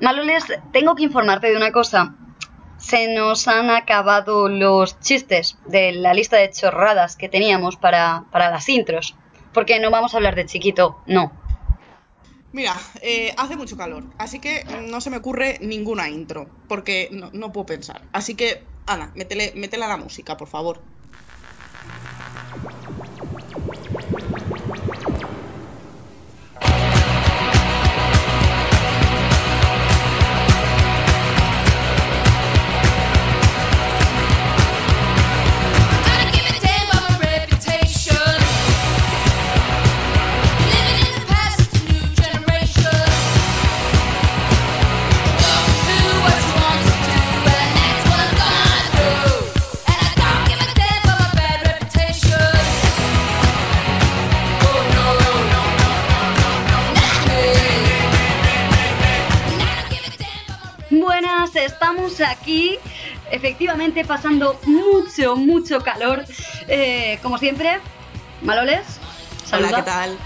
Maloles, tengo que informarte de una cosa. Se nos han acabado los chistes de la lista de chorradas que teníamos para, para las intros. Porque no vamos a hablar de chiquito, no. Mira, eh, hace mucho calor, así que no se me ocurre ninguna intro, porque no, no puedo pensar. Así que, Ana, métele, métele a la música, por favor. Pasando mucho, mucho calor. Eh, como siempre, Maloles, saluda. Hola, ¿qué tal?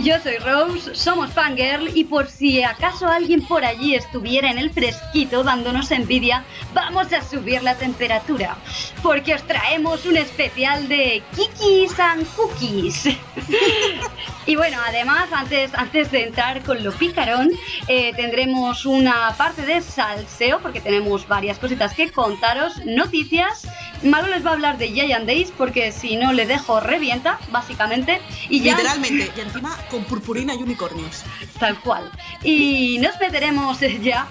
Yo soy Rose, somos Fangirl y por si acaso alguien por allí estuviera en el fresquito dándonos envidia, vamos a subir la temperatura, porque os traemos un especial de Kikis and Cookies. y bueno, además, antes, antes de entrar con lo picarón, eh, tendremos una parte de salseo, porque tenemos varias cositas que contaros, noticias. Malo les va a hablar de Giant Days, porque si no le dejo revienta, básicamente. Y ya... Literalmente, y encima con purpurina y unicornios. Tal cual. Y nos meteremos ya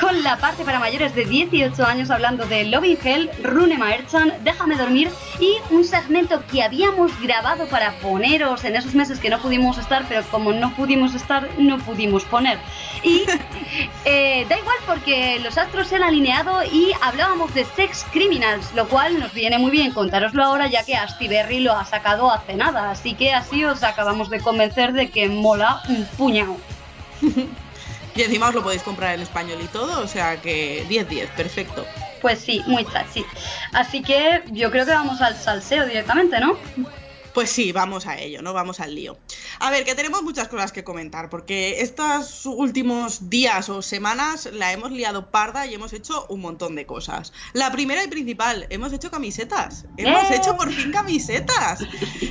con la parte para mayores de 18 años hablando de Loving Hell, Rune Maerchan, Déjame dormir y un segmento que habíamos grabado para poneros en esos meses que no pudimos estar, pero como no pudimos estar, no pudimos poner. Y eh, da igual porque los astros se han alineado y hablábamos de Sex Criminals, lo cual nos viene muy bien contároslo ahora ya que Asti Berry lo ha sacado hace nada, así que así os acabamos de convencer de que mola un puñado. Y encima os lo podéis comprar en español y todo, o sea que 10-10, perfecto. Pues sí, muy chachi. Así que yo creo que vamos al salseo directamente, ¿no? Pues sí, vamos a ello, ¿no? Vamos al lío. A ver, que tenemos muchas cosas que comentar, porque estos últimos días o semanas la hemos liado parda y hemos hecho un montón de cosas. La primera y principal, hemos hecho camisetas. Hemos ¡Eh! hecho por fin camisetas.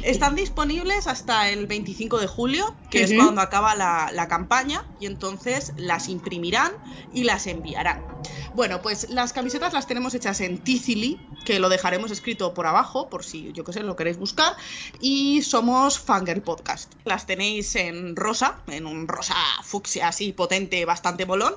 Están disponibles hasta el 25 de julio, que es cuando acaba la, la campaña, y entonces las imprimirán y las enviarán. Bueno, pues las camisetas las tenemos hechas en Ticily, que lo dejaremos escrito por abajo, por si yo que sé, lo queréis buscar. Y somos Fangirl Podcast. Las tenéis en rosa, en un rosa fucsia así potente, bastante molón.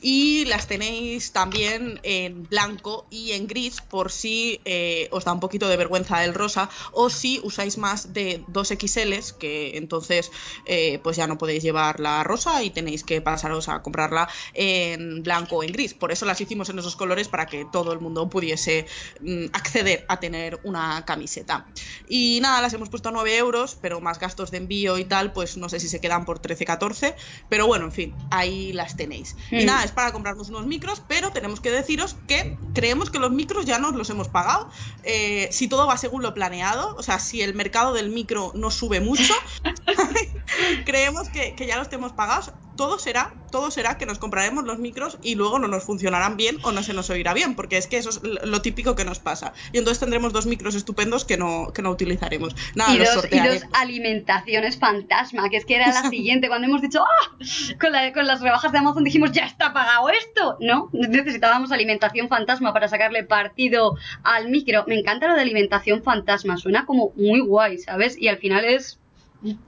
Y las tenéis también en blanco y en gris, por si eh, os da un poquito de vergüenza el rosa, o si usáis más de 2XLs, que entonces eh, pues ya no podéis llevar la rosa y tenéis que pasaros a comprarla en blanco o en gris. Por eso las hicimos en esos colores para que todo el mundo pudiese mm, acceder a tener una camiseta. Y nada, las hemos puesto a 9 euros, pero más gastos de envío y tal, pues no sé si se quedan por 13, 14. Pero bueno, en fin, ahí las tenéis. Y Mm. nada, es para comprarnos unos micros, pero tenemos que deciros que creemos que los micros ya nos los hemos pagado. Eh, si todo va según lo planeado, o sea, si el mercado del micro no sube mucho, creemos que, que ya los tenemos pagados. Todo será, todo será que nos compraremos los micros y luego no nos funcionarán bien o no se nos oirá bien, porque es que eso es lo típico que nos pasa. Y entonces tendremos dos micros estupendos que no, que no utilizaremos. Nada, y, los dos, y sortearemos. dos alimentaciones fantasma, que es que era la siguiente. Cuando hemos dicho, ¡ah! Con, la- con las rebajas de Amazon dijimos, ¡ya está pagado esto! No, necesitábamos alimentación fantasma para sacarle partido al micro. Me encanta lo de alimentación fantasma, suena como muy guay, ¿sabes? Y al final es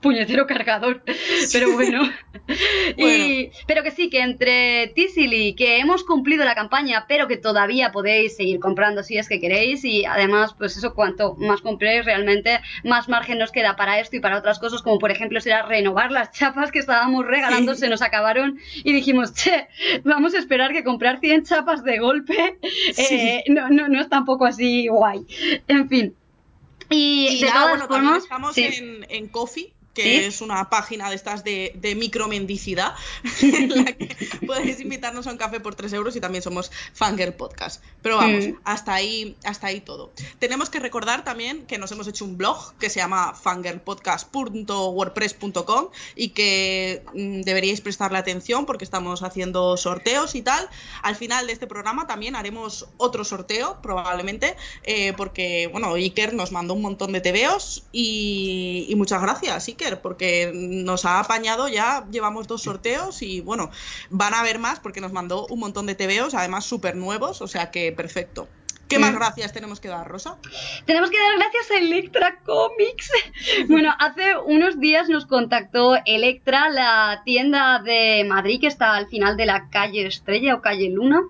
puñetero cargador. Pero bueno. Y- pero que sí, que entre Tisili, que hemos cumplido la campaña, pero que todavía podéis seguir comprando si es que queréis. Y además, pues eso, cuanto más compréis, realmente más margen nos queda para esto y para otras cosas, como por ejemplo será renovar las chapas que estábamos regalando, Sí. se nos acabaron. Y dijimos, che, vamos a esperar que comprar 100 chapas de golpe eh, no, no, no es tampoco así guay. En fin. Y, Y de nada, todas bueno, formas, estamos sí. en, en Coffee, que ¿Sí? es una página de estas de, de micromendicidad, en la que podéis invitarnos a un café por 3 euros y también somos Fangirl Podcast. Pero vamos, Mm. hasta ahí, hasta ahí todo. Tenemos que recordar también que nos hemos hecho un blog que se llama fangirlpodcast.wordpress.com y que mm, deberíais prestarle atención porque estamos haciendo sorteos y tal. Al final de este programa también haremos otro sorteo, probablemente, eh, porque, bueno, Iker nos mandó un montón de tebeos y, y muchas gracias, Iker, porque nos ha apañado ya, llevamos dos sorteos y, bueno, van a haber más porque nos mandó un montón de tebeos, además súper nuevos, o sea que perfecto. ¿Qué más Mm. gracias tenemos que dar, Rosa? Tenemos que dar gracias a Electra Comics. Bueno, hace unos días nos contactó Electra, la tienda de Madrid que está al final de la calle Estrella o calle Luna.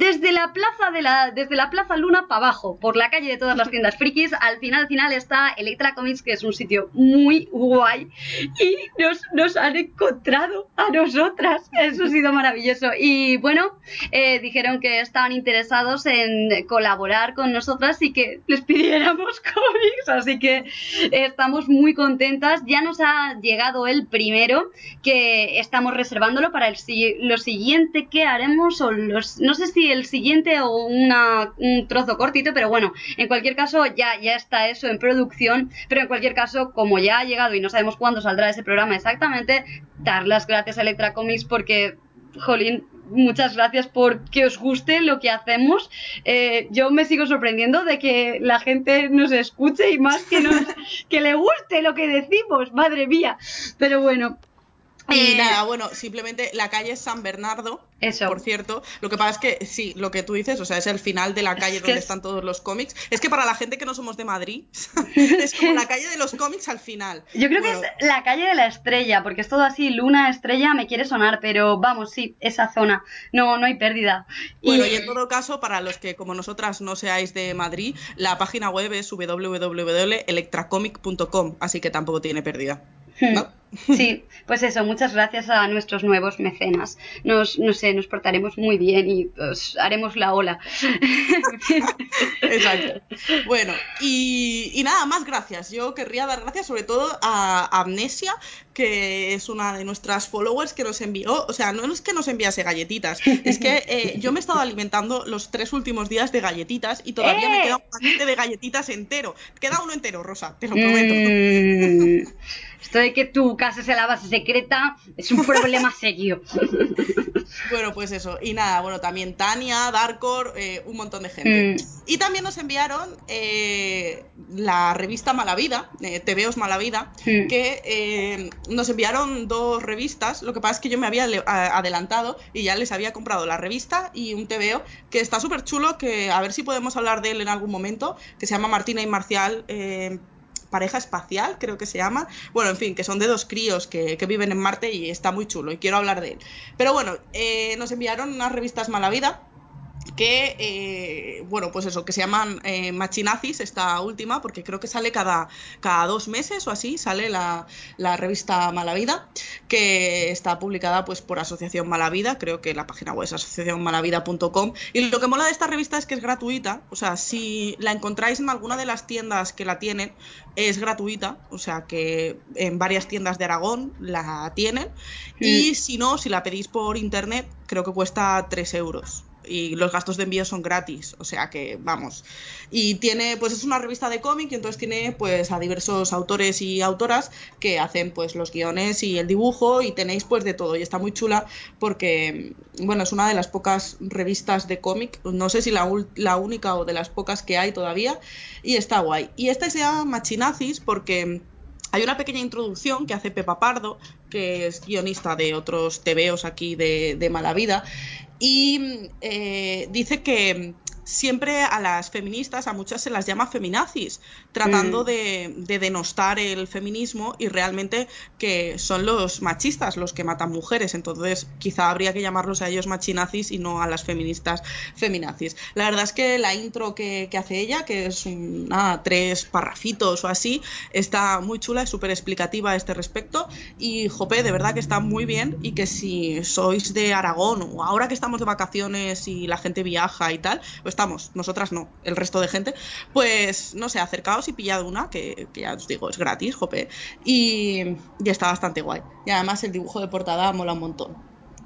Desde la plaza de la, desde la plaza Luna para abajo, por la calle de todas las tiendas frikis, al final, al final está Electra Comics, que es un sitio muy guay. Y nos, nos han encontrado a nosotras. Eso ha sido maravilloso. Y bueno, eh, dijeron que estaban interesados en colaborar con nosotras y que les pidiéramos cómics. Así que estamos muy contentas. Ya nos ha llegado el primero, que estamos reservándolo para el, lo siguiente que haremos. O los, no sé si el siguiente o un trozo cortito, pero bueno, en cualquier caso ya, ya está eso en producción. Pero en cualquier caso, como ya ha llegado y no sabemos cuándo saldrá ese programa exactamente, dar las gracias a Electra Comics porque Jolín, muchas gracias por que os guste lo que hacemos. Eh, yo me sigo sorprendiendo de que la gente nos escuche y más que, nos, que le guste lo que decimos, madre mía. Pero bueno. Y eh, nada, bueno, simplemente la calle es San Bernardo, Eso. por cierto. Lo que pasa es que sí, lo que tú dices, o sea, es el final de la calle Es donde es- están todos los cómics. Es que para la gente que no somos de Madrid, es como la calle de los cómics al final. Yo creo Bueno, que es la calle de la estrella, porque es todo así, luna, estrella, me quiere sonar, pero vamos, sí, esa zona, no, no hay pérdida. Bueno, y en todo caso, para los que como nosotras no seáis de Madrid, la página web es www.electracomic.com, así que tampoco tiene pérdida. ¿No? Sí, pues eso, muchas gracias a nuestros nuevos mecenas. Nos, no sé, nos portaremos muy bien y pues, haremos la ola. Exacto. Bueno, y, y nada, más gracias. Yo querría dar gracias sobre todo a Amnesia, que es una de nuestras followers que nos envió, o sea, no es que nos enviase galletitas, es que eh, yo me he estado alimentando los tres últimos días de galletitas y todavía me ¡Eh! queda un paquete de galletitas entero. Queda uno entero, Rosa, te lo prometo. Mm, esto de que tu casa sea la base secreta es un problema serio. Bueno, pues eso. Y nada, bueno, también Tania, Darkor, eh, un montón de gente. Mm. Y también nos enviaron eh, la revista Malavida, eh, TVOs Malavida, Mm. que eh, nos enviaron dos revistas. Lo que pasa es que yo me había adelantado y ya les había comprado la revista y un TVO que está súper chulo, que a ver si podemos hablar de él en algún momento, que se llama Martina y Marcial. Pareja espacial, creo que se llama. Bueno, en fin, que son de dos críos que, que viven en Marte y está muy chulo y quiero hablar de él. Pero bueno, eh, nos enviaron unas revistas Malavida que, eh, bueno, pues eso, que se llaman eh, Machinazis, esta última, porque creo que sale cada, cada dos meses o así, sale la, la revista Malavida, que está publicada pues por Asociación Malavida, creo que la página web es asociacionmalavida.com, y lo que mola de esta revista es que es gratuita, o sea, si la encontráis en alguna de las tiendas que la tienen, es gratuita, o sea que en varias tiendas de Aragón la tienen, y si no, si la pedís por internet, creo que cuesta 3 euros y los gastos de envío son gratis, o sea que vamos. Y tiene, pues es una revista de cómic y entonces tiene pues a diversos autores y autoras que hacen pues los guiones y el dibujo y tenéis pues de todo y está muy chula porque bueno, es una de las pocas revistas de cómic, no sé si la, la única o de las pocas que hay todavía y está guay. Y esta se llama Machinazis porque hay una pequeña introducción que hace Pepa Pardo, que es guionista de otros TVOs aquí de, de Mala Vida, y eh, dice que siempre a las feministas, a muchas se las llama feminazis, tratando Mm. de, de denostar el feminismo y realmente que son los machistas los que matan mujeres, entonces quizá habría que llamarlos a ellos machinazis y no a las feministas feminazis. La verdad es que la intro que, que hace ella, que es nada, tres parrafitos o así, está muy chula, es súper explicativa a este respecto y Jope, de verdad que está muy bien y que si sois de Aragón o ahora que estamos de vacaciones y la gente viaja y tal, estamos, nosotras no, el resto de gente, pues no sé, acercaos y pillad una, que, que ya os digo, es gratis, jope, y, y está bastante guay. Y además el dibujo de portada mola un montón.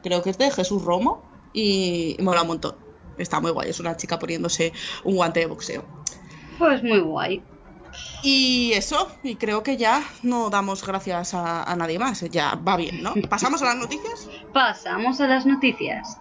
Creo que es de Jesús Romo y mola un montón. Está muy guay, es una chica poniéndose un guante de boxeo. Pues muy guay. Y eso, y creo que ya no damos gracias a, a nadie más, ya va bien, ¿no? ¿Pasamos a las noticias? Pasamos a las noticias.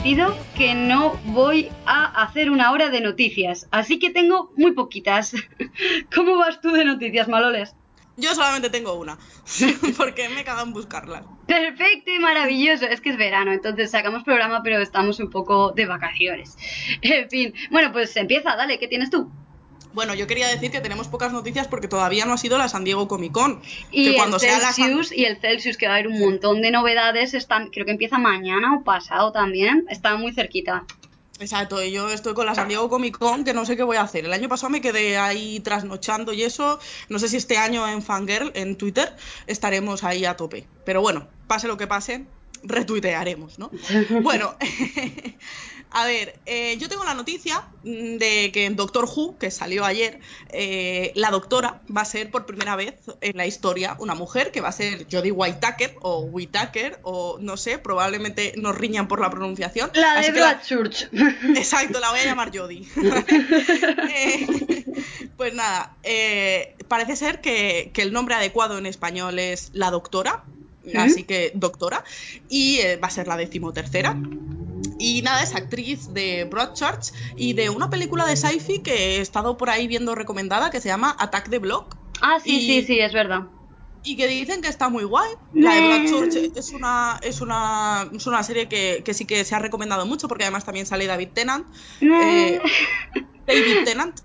Prometido que no voy a hacer una hora de noticias, así que tengo muy poquitas. ¿Cómo vas tú de noticias, Maloles? Yo solamente tengo una, porque me cago en buscarlas. Perfecto y maravilloso. Es que es verano, entonces sacamos programa, pero estamos un poco de vacaciones. En fin, bueno, pues empieza, dale, ¿qué tienes tú? Bueno, yo quería decir que tenemos pocas noticias porque todavía no ha sido la San Diego Comic Con. Y que cuando el sea la San... Celsius y el Celsius, que va a haber un montón de novedades, están, creo que empieza mañana o pasado también, está muy cerquita. Exacto, y yo estoy con la San Diego Comic Con que no sé qué voy a hacer. El año pasado me quedé ahí trasnochando y eso. No sé si este año en Fangirl, en Twitter, estaremos ahí a tope. Pero bueno, pase lo que pase, retuitearemos, ¿no? bueno, a ver, eh, yo tengo la noticia mm, de que en Doctor Who, que salió ayer, eh, la doctora va a ser por primera vez en la historia una mujer que va a ser Jodie Whittaker o Whittaker o no sé, probablemente nos riñan por la pronunciación. La de que la- Broadchurch. Exacto, la voy a llamar Jodie. Eh, pues nada, eh, parece ser que, que el nombre adecuado en español es la doctora, así que doctora, y eh, va a ser la decimotercera. Y nada, es actriz de Broadchurch y de una película de sci-fi que he estado por ahí viendo recomendada que se llama Attack the Block. Ah, sí, Y- sí, sí, es verdad. Y que dicen que está muy guay. La de. Broadchurch es una, es una, es una serie que, que sí que se ha recomendado mucho porque además también sale David Tennant. Eh, David Tennant.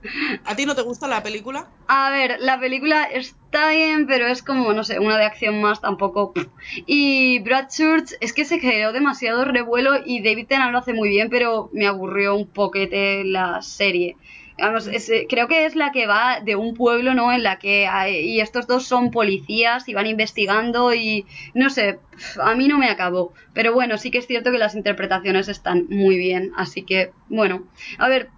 ¿A ti no te gusta la película? A ver, la película está bien, pero es como, no sé, una de acción más tampoco. Y Broadchurch es que se creó demasiado revuelo y David Tennant lo hace muy bien, pero me aburrió un poquete la serie. Vamos, eh, creo que es la que va de un pueblo, ¿no? En la que hay, y estos dos son policías y van investigando y no sé, a mí no me acabó. Pero bueno, sí que es cierto que las interpretaciones están muy bien, así que bueno, a ver,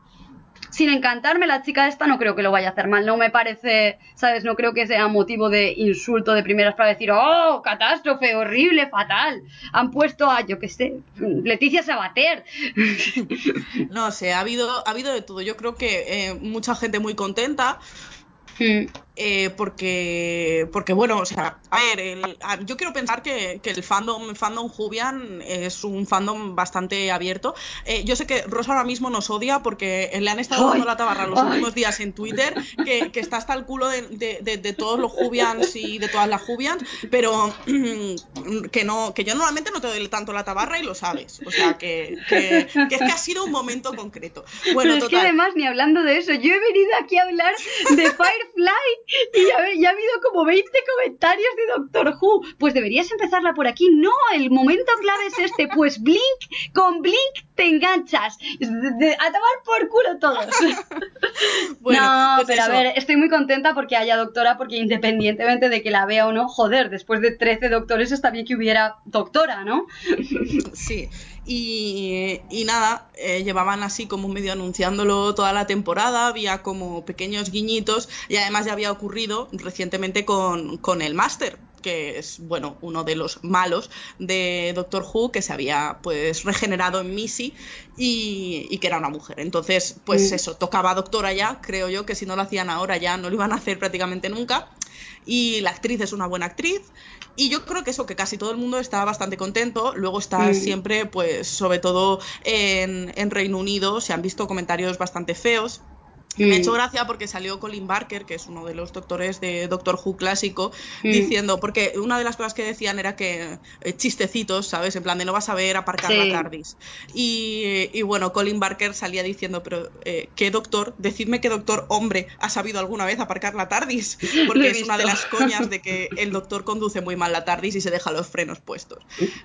sin encantarme, la chica esta no creo que lo vaya a hacer mal. No me parece, ¿sabes? No creo que sea motivo de insulto de primeras para decir, oh, catástrofe, horrible, fatal. Han puesto a, yo qué sé, Leticia Sabater. No sé, ha habido, ha habido de todo. Yo creo que eh, mucha gente muy contenta. Mm, eh, porque, porque, bueno, o sea, a ver, el- a- yo quiero pensar que, que el fandom, fandom Jubian es un fandom bastante abierto. Eh, yo sé que Rosa ahora mismo nos odia porque le han estado dando la tabarra los ay. últimos días en Twitter, que, que está hasta el culo de, de- de- de todos los Jubians y de todas las Jubians, pero que no, que yo normalmente no te doy tanto la tabarra y lo sabes. O sea, que, que, que es que ha sido un momento concreto. Bueno, Pero es que además, ni hablando de eso, yo he venido aquí a hablar de Firefly y ya, ha habido como 20 comentarios de Doctor Who. Pues deberías empezarla por aquí. No, el momento clave es este. Pues Blink, con Blink te enganchas. A tomar por culo todos. Bueno, no, pues pero eso. a ver, estoy muy contenta porque haya doctora, porque independientemente de que la vea o no, joder, después de 13 doctores está bien que hubiera doctora, ¿no? Sí, y, y nada, eh, llevaban así como medio anunciándolo toda la temporada, había como pequeños guiñitos y además ya había ocurrido recientemente con, con el máster, que es, bueno, uno de los malos de Doctor Who, que se había, pues, regenerado en Missy y, y que era una mujer. Entonces, pues Mm. eso, tocaba Doctora ya, creo yo, que si no lo hacían ahora ya no lo iban a hacer prácticamente nunca. Y la actriz es una buena actriz. Y yo creo que eso, que casi todo el mundo está bastante contento. Luego está siempre, pues, sobre todo en, en Reino Unido, se han visto comentarios bastante feos. Y me ha Mm. hecho gracia porque salió Colin Barker, que es uno de los doctores de Doctor Who clásico, Mm. diciendo, porque una de las cosas que decían era que eh, chistecitos, ¿sabes? En plan de no vas a ver aparcar Sí. la TARDIS. Y, y bueno, Colin Barker salía diciendo, pero eh, ¿qué doctor? Decidme qué doctor hombre ha sabido alguna vez aparcar la TARDIS. Porque es una de las coñas de que el doctor conduce muy mal la TARDIS y se deja los frenos puestos.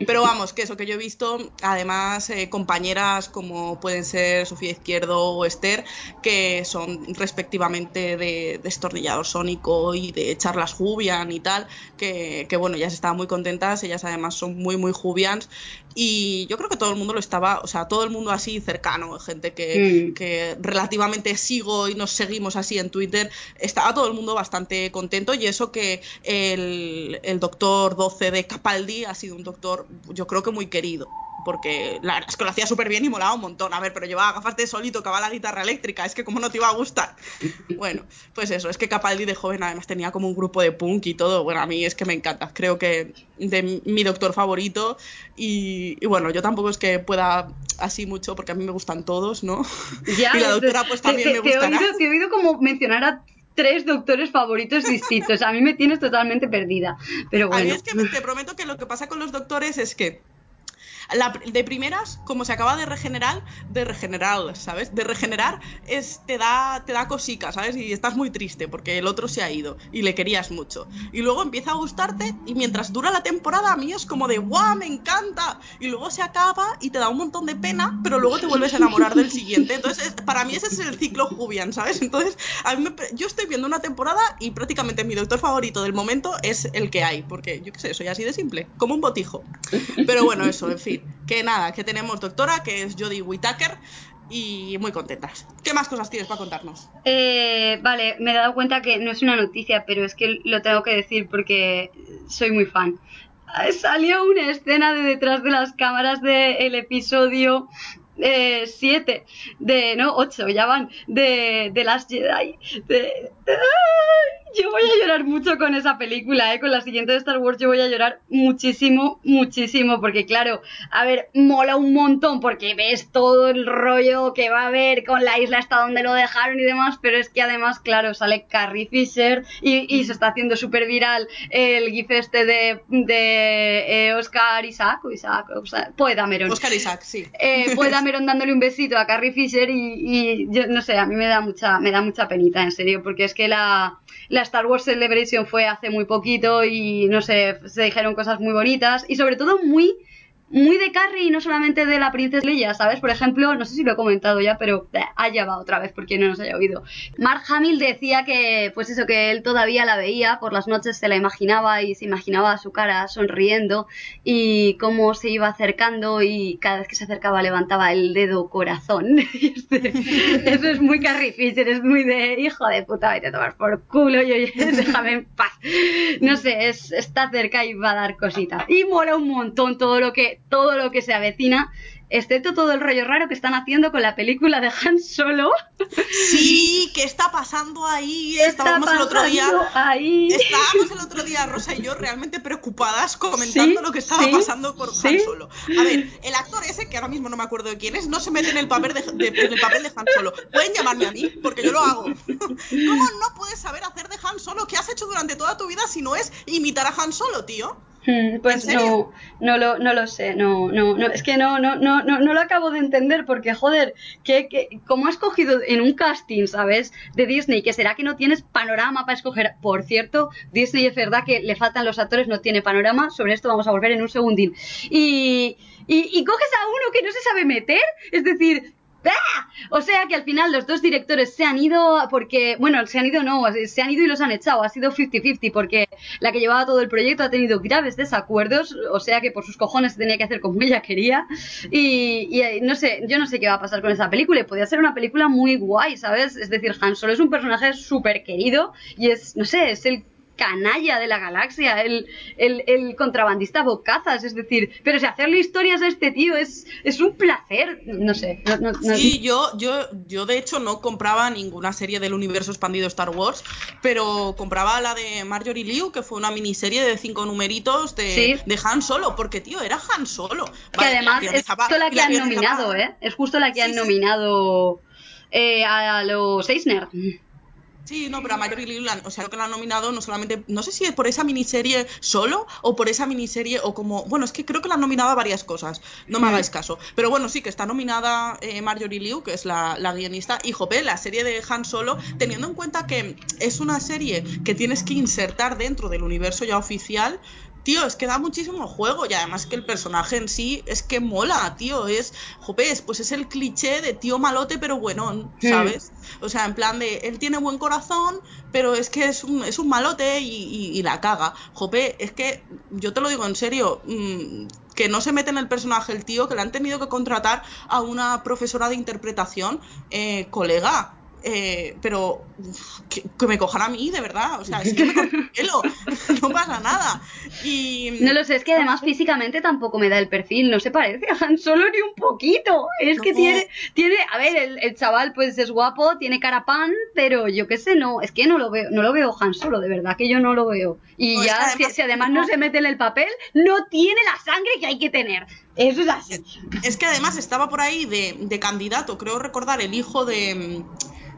Pero vamos, que eso que yo he visto, además, eh, compañeras como pueden ser Sofía Izquierdo o Esther, que son respectivamente de Destornillador Sónico y de Charlas Jubian y tal, que, que bueno, ellas estaban muy contentas, ellas además son muy, muy Jubians y yo creo que todo el mundo lo estaba, o sea, todo el mundo así cercano, gente que, Mm. que relativamente sigo y nos seguimos así en Twitter, estaba todo el mundo bastante contento y eso que el, el doctor 12 de Capaldi ha sido un doctor, yo creo que muy querido. Porque la verdad es que lo hacía súper bien y molaba un montón. A ver, pero llevaba gafas de sol y tocaba la guitarra eléctrica. Es que, ¿cómo no te iba a gustar? Bueno, pues eso, es que Capaldi de joven además tenía como un grupo de punk y todo. Bueno, a mí es que me encanta. Creo que de mi doctor favorito. Y, y bueno, yo tampoco es que pueda así mucho porque a mí me gustan todos, ¿no? Ya, y la doctora pues también te, me te oído, te he oído como mencionar a tres doctores favoritos distintos. A mí me tienes totalmente perdida. Pero A mí bueno. es que te prometo que lo que pasa con los doctores es que de primeras, como se acaba de regenerar, de regenerar, ¿sabes? De regenerar, es, te, da, te da cosica, ¿sabes? Y estás muy triste porque el otro se ha ido y le querías mucho. Y luego empieza a gustarte y mientras dura la temporada a mí es como de ¡guau! ¡Me encanta! Y luego se acaba y te da un montón de pena, pero luego te vuelves a enamorar del siguiente. Entonces, es- para mí ese es el ciclo Jubian, ¿sabes? Entonces, a mí me yo estoy viendo una temporada y prácticamente mi doctor favorito del momento es el que hay, porque yo qué sé, soy así de simple, como un botijo. Pero bueno, eso, en fin. Que nada, que tenemos doctora, que es Jodie Whittaker, y muy contentas. ¿Qué más cosas tienes para contarnos? Eh, vale, me he dado cuenta que no es una noticia, pero es que lo tengo que decir porque soy muy fan. Ah, Salió una escena de detrás de las cámaras del episodio 7, de, no, 8, ya van, de, de Last Jedi. De, yo voy a llorar mucho con esa película, ¿eh? con la siguiente de Star Wars yo voy a llorar muchísimo, muchísimo, porque claro, a ver, mola un montón porque ves todo el rollo que va a haber con la isla hasta donde lo dejaron y demás, pero es que además, claro, sale Carrie Fisher y, y se está haciendo súper viral el gif este de, de eh, Oscar Isaac, o Isaac, o sea. Oscar Isaac, sí. Eh, Poe Dándole un besito a Carrie Fisher y, y yo no sé, a mí me da mucha, me da mucha penita, en serio, porque es que la, la Star Wars Celebration fue hace muy poquito y no sé, se dijeron cosas muy bonitas y sobre todo muy muy de Carrie y no solamente de la princesa Leia, ¿sabes? Por ejemplo, no sé si lo he comentado ya, pero eh, allá va otra vez porque no nos haya oído. Mark Hamill decía que, pues eso, que él todavía la veía, por las noches se la imaginaba y se imaginaba su cara sonriendo y cómo se iba acercando y cada vez que se acercaba levantaba el dedo corazón. Este- eso es muy Carrie Fisher, es muy de hijo de puta, vete a tomar por culo y oye, déjame en paz. No sé, es, está cerca y va a dar cositas. Y mola un montón todo lo que, todo lo que se avecina, excepto todo el rollo raro que están haciendo con la película de Han Solo. Sí, ¿qué está pasando ahí? ¿Qué está Estábamos el otro día. ahí? Estábamos el otro día, Rosa y yo, realmente preocupadas comentando Sí, lo que estaba sí, pasando sí. Han Solo. A ver, el actor ese, que ahora mismo no me acuerdo de quién es, no se mete en el papel de, de- en el papel de Han Solo. Pueden llamarme a mí, porque yo lo hago. ¿Cómo no puedes saber hacer de Han Solo? ¿Qué has hecho durante toda tu vida si no es imitar a Han Solo, tío? Mm, Pues no, no lo, no lo sé, no, no, no, es que no, no, no, no, no lo acabo de entender porque joder, que, que como has cogido en un casting, ¿sabes? De Disney, que será que no tienes panorama para escoger. Por cierto, Disney es verdad que le faltan los actores, no tiene panorama, sobre esto vamos a volver en un segundín. Y, y, y coges a uno que no se sabe meter, es decir, ¡Ah! O sea que al final los dos directores se han ido porque, bueno, se han ido no, se han ido y los han echado, ha sido 50-50 porque la que llevaba todo el proyecto ha tenido graves desacuerdos, o sea que por sus cojones tenía que hacer como ella quería y, y, eh, no sé, yo no sé qué va a pasar con esa película y podría ser una película muy guay, ¿sabes? Es decir, Han Solo es un personaje súper querido y es, no sé, es el canalla de la galaxia, el, el, el contrabandista bocazas, es decir, pero si hacerle historias a este tío es, es un placer, no sé, no, no- no- Sí, yo, yo, yo de hecho no compraba ninguna serie del universo expandido Star Wars, pero compraba la de Marjorie Liu, que fue una miniserie de cinco numeritos de, Sí. de Han Solo, porque tío, era Han Solo. que Vale, además la es justo la que han nominado, ¿eh? Es justo la que Sí, han sí. nominado eh, a los Eisner. Sí, no, pero a Marjorie Liu, la- o sea, que la han nominado no solamente, no sé si es por esa miniserie solo o por esa miniserie o como, bueno, es que creo que la han nominado a varias cosas, no me Mm. hagáis caso. Pero bueno, sí, que está nominada eh, Marjorie Liu, que es la, la guionista, y jope, la serie de Han Solo, teniendo en cuenta que es una serie que tienes que insertar dentro del universo ya oficial, Tío, es que da muchísimo juego y además que el personaje en sí es que mola, tío. Es, jope, es- pues es el cliché de tío malote pero buenón, Mm. ¿sabes? O sea, en plan de, él tiene buen corazón, pero es que es un, es un malote y, y- y la caga. Jope, es que yo te lo digo en serio, mm, que no se mete en el personaje el tío, que le han tenido que contratar a una profesora de interpretación, eh, colega. Eh, pero uf, que, que me cojan a mí, de verdad. O sea, es que me el pelo, no pasa nada. Y, No lo sé, es que además físicamente tampoco me da el perfil, no se parece a Han Solo ni un poquito. Es que tiene, tiene, a ver, el, el chaval pues es guapo, tiene cara pan, pero yo qué sé, no, es que no lo veo, no lo veo Han Solo, de verdad que yo no lo veo. Y No, es que ya, si, además- si además no se mete en el papel, no tiene la sangre que hay que tener. Eso es así. Es que además estaba por ahí de, de candidato, creo recordar, el hijo de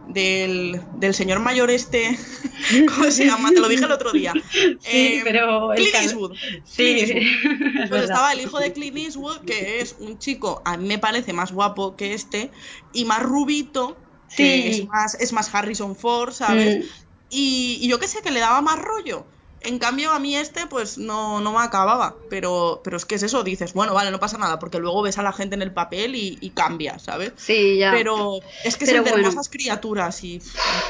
del, del señor mayor este, ¿cómo se llama? Te lo dije el otro día. Sí, Eh, pero Clint Eastwood. Sí, Clint Eastwood. es Pues estaba el hijo de Clint Eastwood, que es un chico, a mí me parece más guapo que este, y más rubito, que Sí. es más, es más Harrison Ford, ¿sabes? Mm. Y, y yo qué sé, que le daba más rollo. En cambio, a mí este, pues no, no me acababa. Pero, pero es que es eso, dices, bueno, vale, no pasa nada, porque luego ves a la gente en el papel y, y cambia, ¿sabes? Sí, ya. Pero es que Pero son de bueno. hermosas criaturas y.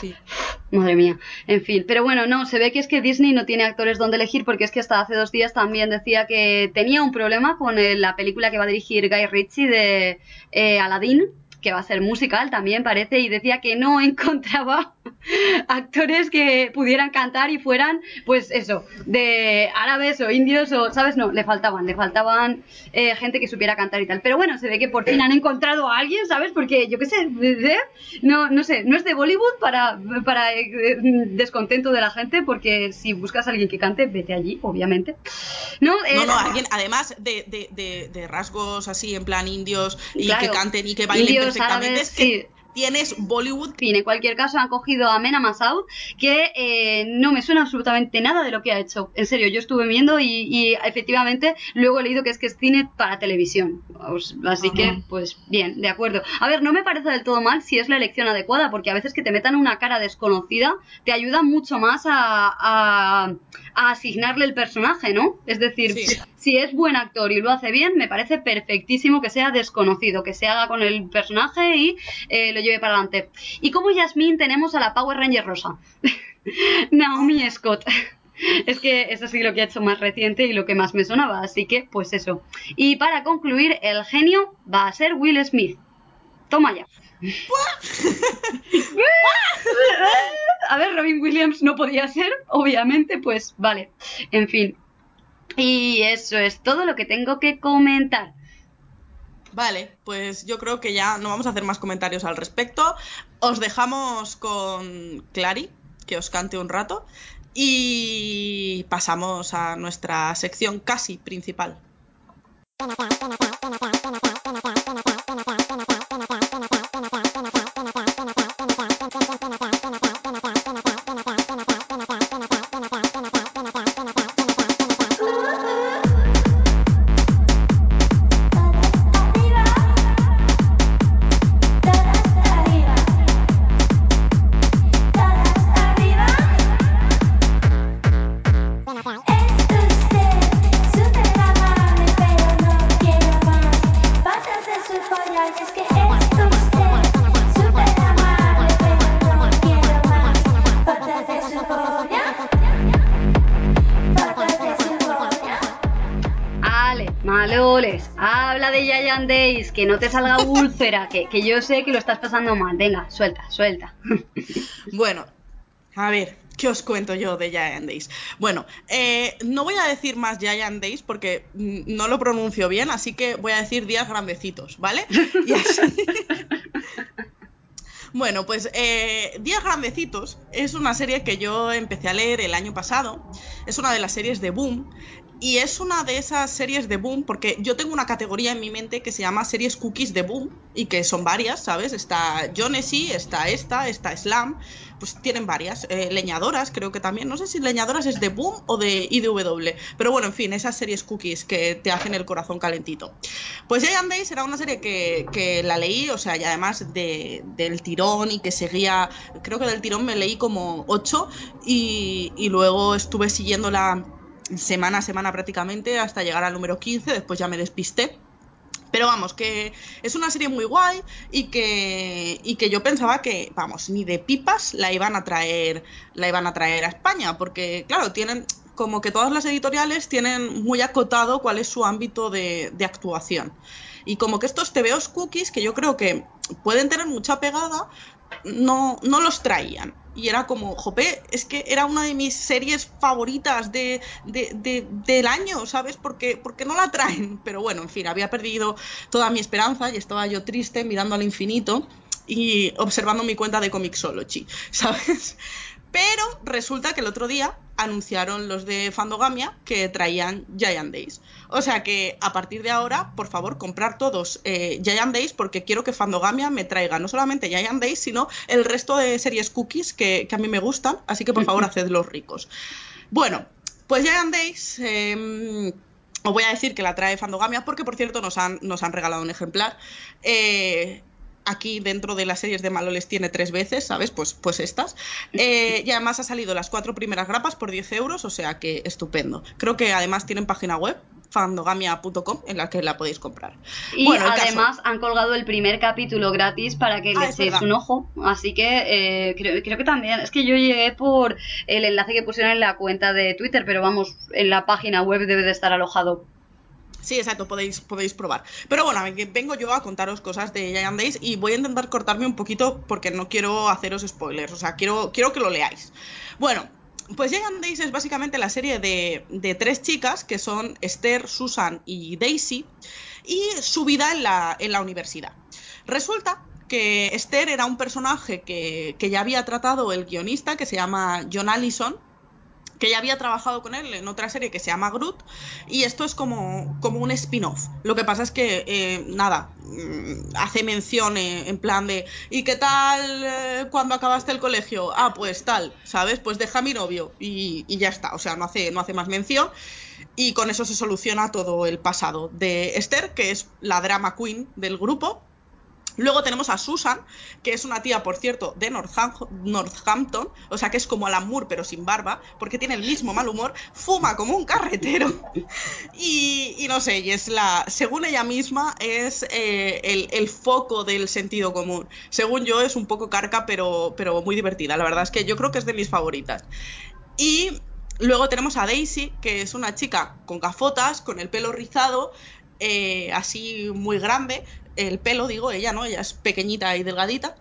fin. Madre mía, en fin, pero bueno, no, se ve que es que Disney no tiene actores donde elegir porque es que hasta hace dos días también decía que tenía un problema con la película que va a dirigir Guy Ritchie de eh, Aladdin, que va a ser musical también parece, y decía que no encontraba actores que pudieran cantar y fueran, pues eso, de árabes o indios o, ¿sabes? No, le faltaban, le faltaban eh, gente que supiera cantar y tal. Pero bueno, se ve que por fin han encontrado a alguien, ¿sabes? Porque yo qué sé, de- no, no sé, no es de Bollywood para, para eh, descontento de la gente, porque si buscas a alguien que cante, vete allí, obviamente. No, No, Eh, no, alguien, además de, de, de, de rasgos así en plan indios y Claro. que canten y que bailen Indios, perfectamente, árabes, es que sí. Tienes Bollywood En cualquier caso han cogido a Mena Massoud, que eh, no me suena absolutamente nada de lo que ha hecho. En serio, yo estuve viendo y, y efectivamente luego he leído que es que es cine para televisión. Así Ajá. que, pues bien, de acuerdo. A ver, no me parece del todo mal si es la elección adecuada, porque a veces que te metan una cara desconocida te ayuda mucho más a, a- a asignarle el personaje, ¿no? Es decir, Sí. Si es buen actor y lo hace bien, me parece perfectísimo que sea desconocido, que se haga con el personaje y eh, lo lleve para adelante. Y como Yasmín tenemos a la Power Ranger rosa, Naomi Scott. Es que eso sí lo que ha hecho más reciente y lo que más me sonaba, así que pues eso. Y para concluir, el genio va a ser Will Smith. Toma ya. A ver, Robin Williams no podía ser, obviamente, pues vale. En fin. Y eso es todo lo que tengo que comentar. Vale, pues yo creo que ya no vamos a hacer más comentarios al respecto. Os dejamos con Clary, que os cante un rato, y pasamos a nuestra sección casi principal. Que no te salga úlcera, que, que yo sé que lo estás pasando mal. Venga, suelta, suelta. Bueno, a ver, ¿Qué os cuento yo de Giant Days? Bueno, eh, no voy a decir más Giant Days porque mm, no lo pronuncio bien, así que voy a decir días grandecitos, ¿vale? Así... Bueno, pues eh, Días Grandecitos es una serie que yo empecé a leer el año pasado. Es una de las series de Boom. Y es una de esas series de Boom, porque yo tengo una categoría en mi mente que se llama series cookies de Boom, y que son varias, ¿sabes? Está Jonesy, está esta, está Slam, pues tienen varias. Eh, Leñadoras, creo que también. No sé si Leñadoras es de Boom o de IDW, pero bueno, en fin, esas series cookies que te hacen el corazón calentito. Pues Giant Days era una serie que, que la leí, o sea, y además de- del tirón y que seguía, creo que del tirón me leí como 8 y, y luego estuve siguiéndola semana a semana prácticamente hasta llegar al número 15, después ya me despisté. Pero vamos, que es una serie muy guay y que, y que yo pensaba que, vamos, ni de pipas la iban a traer, la iban a traer a España, porque claro, tienen como que todas las editoriales tienen muy acotado cuál es su ámbito de, actuación. Y como que estos TVOs cookies, que yo creo que pueden tener mucha pegada, no, no los traían. Y era como, jope, es que era una de mis series favoritas de, de- de- del año, ¿sabes? Porque, porque no la traen. Pero bueno, en fin, había perdido toda mi esperanza y estaba yo triste mirando al infinito y observando mi cuenta de Comixology, ¿sabes? Pero resulta que el otro día anunciaron los de Fandogamia que traían Giant Days. O sea que a partir de ahora, por favor, comprar todos eh, Giant Days porque quiero que Fandogamia me traiga no solamente Giant Days, sino el resto de series cookies que, que a mí me gustan. Así que por favor, hacedlos ricos. Bueno, pues Giant Days. eh, os voy a decir que la trae Fandogamia porque, por cierto, nos han, nos han regalado un ejemplar. Eh, aquí dentro de las series de Maloles tiene tres veces, ¿sabes? Pues, pues estas. Eh, y además ha salido las cuatro primeras grapas por 10 euros, o sea que estupendo. Creo que además tienen página web, fandogamia.com, en la que la podéis comprar. Y Bueno, el caso. además han colgado el primer capítulo gratis para que Ah, le echéis un ojo. Así que eh, creo, creo que también. Es que yo llegué por el enlace que pusieron en la cuenta de Twitter, pero vamos, en la página web debe de estar alojado. Sí, exacto, podéis, podéis probar. Pero bueno, vengo yo a contaros cosas de Giant Days y voy a intentar cortarme un poquito porque no quiero haceros spoilers, o sea, quiero, quiero que lo leáis. Bueno, pues Giant Days es básicamente la serie de, de tres chicas que son Esther, Susan y Daisy y su vida en la, en la universidad. Resulta que Esther era un personaje que, que ya había tratado el guionista que se llama John Allison que ya había trabajado con él en otra serie que se llama Groot y esto es como, como un spin-off. Lo que pasa es que, eh, nada, mm, hace mención eh, en plan de ¿y qué tal eh, cuando acabaste el colegio? Ah, pues tal, ¿sabes? Pues deja a mi novio y, y ya está, o sea, no hace, no hace más mención y con eso se soluciona todo el pasado de Esther, que es la drama queen del grupo. Luego tenemos a Susan, que es una tía, por cierto, de Northam- Northampton, o sea que es como Alan Moore, pero sin barba, porque tiene el mismo mal humor, fuma como un carretero. Y, y no sé, y es la, según ella misma, es eh, el, el foco del sentido común. Según yo, es un poco carca, pero, pero muy divertida. La verdad es que yo creo que es de mis favoritas. Y luego tenemos a Daisy, que es una chica con gafotas, con el pelo rizado, eh, así muy grande. El pelo, digo, ella no, ella es pequeñita y delgadita.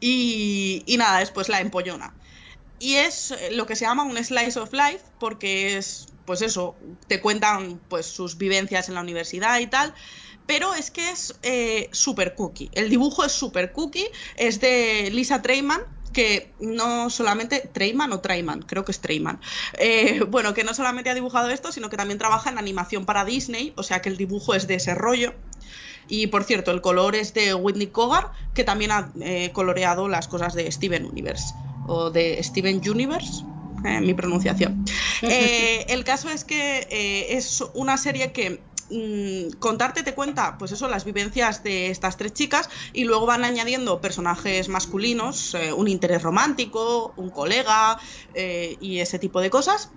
Y, y nada, después la empollona. Y es eh, lo que se llama un slice of life, porque es, pues eso, te cuentan pues sus vivencias en la universidad y tal. Pero es que es eh, super cookie. El dibujo es super cookie. Es de Lisa Treyman, que no solamente. Treyman o Treyman, creo que es Treyman. Eh, bueno, que no solamente ha dibujado esto, sino que también trabaja en animación para Disney. O sea que el dibujo es de ese rollo. Y por cierto, el color es de Whitney Cogar, que también ha eh, coloreado las cosas de Steven Universe. O de Steven Universe, eh, mi pronunciación. Eh, el caso es que eh, es una serie que mm, contarte te cuenta, pues eso, las vivencias de estas tres chicas y luego van añadiendo personajes masculinos, un interés romántico, un colega y ese tipo de cosas.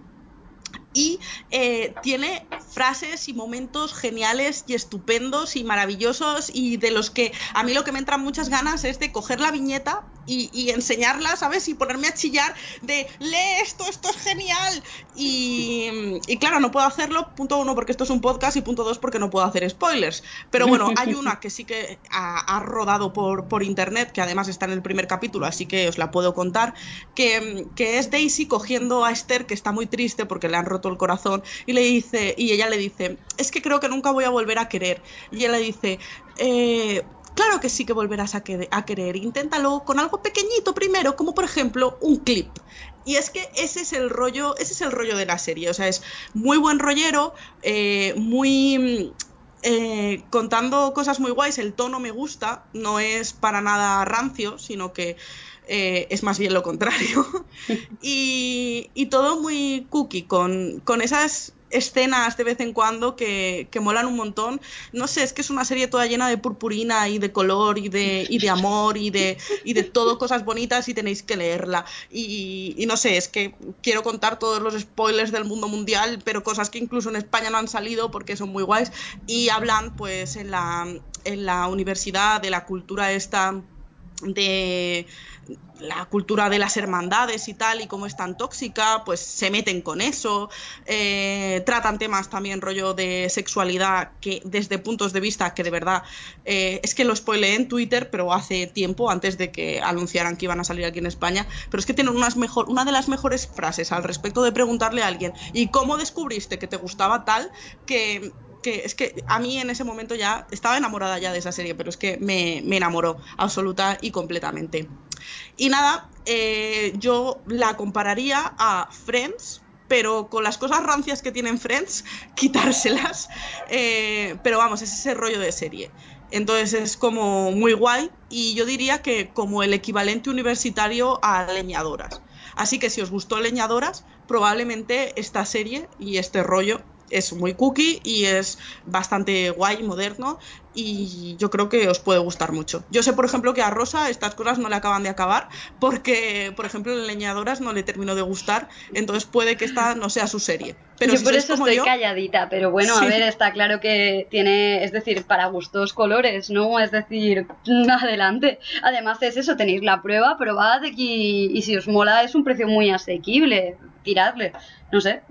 Y eh, tiene frases y momentos geniales y estupendos y maravillosos y de los que a mí lo que me entran muchas ganas es de coger la viñeta y, enseñarla, ¿sabes? Y ponerme a chillar de lee esto, esto es genial. Y, claro, no puedo hacerlo, punto uno, porque esto es un podcast y punto dos, porque no puedo hacer spoilers. Pero bueno, hay una que sí que ha, ha rodado por, por internet, que además está en el primer capítulo, así que os la puedo contar, que, que es Daisy cogiendo a Esther, que está muy triste porque le han roto el corazón, y le dice, y ella le dice, es que creo que nunca voy a volver a querer. Y ella le dice, eh, Claro que sí que volverás a, que- a querer. Inténtalo con algo pequeñito primero, como por ejemplo un clip. Y es que ese es el rollo, ese es el rollo de la serie. O sea, es muy buen rollero, eh, muy eh, contando cosas muy guays. El tono me gusta, no es para nada rancio, sino que eh, es más bien lo contrario. y, y todo muy cookie, con, con esas escenas de vez en cuando que, que molan un montón. No sé, es que es una serie toda llena de purpurina y de color y de, y de amor y de, y de todo cosas bonitas y tenéis que leerla. Y, y no sé, es que quiero contar todos los spoilers del mundo mundial, pero cosas que incluso en España no han salido porque son muy guays. Y hablan pues en la, en la universidad de la cultura esta de la cultura de las hermandades y tal, y cómo es tan tóxica, pues se meten con eso, eh, tratan temas también rollo de sexualidad que desde puntos de vista que de verdad eh, es que lo spoileé en Twitter, pero hace tiempo, antes de que anunciaran que iban a salir aquí en España, pero es que tienen unas mejor, una de las mejores frases al respecto de preguntarle a alguien, ¿y cómo descubriste que te gustaba tal? que que es que a mí en ese momento ya estaba enamorada ya de esa serie, pero es que me, me enamoró absoluta y completamente. Y nada, eh, yo la compararía a Friends, pero con las cosas rancias que tienen Friends, quitárselas. Eh, pero vamos, es ese rollo de serie. Entonces es como muy guay y yo diría que como el equivalente universitario a Leñadoras. Así que si os gustó Leñadoras, probablemente esta serie y este rollo es muy cookie y es bastante guay, moderno y yo creo que os puede gustar mucho. Yo sé, por ejemplo, que a Rosa estas cosas no le acaban de acabar porque, por ejemplo, en Leñadoras no le terminó de gustar, entonces puede que esta no sea su serie. Pero yo si por eso estoy yo, calladita, pero bueno, a ver, está claro que tiene, es decir, para gustos colores, ¿no? Es decir, adelante. Además es eso, tenéis la prueba, probad y, y si os mola es un precio muy asequible, tiradle, no sé.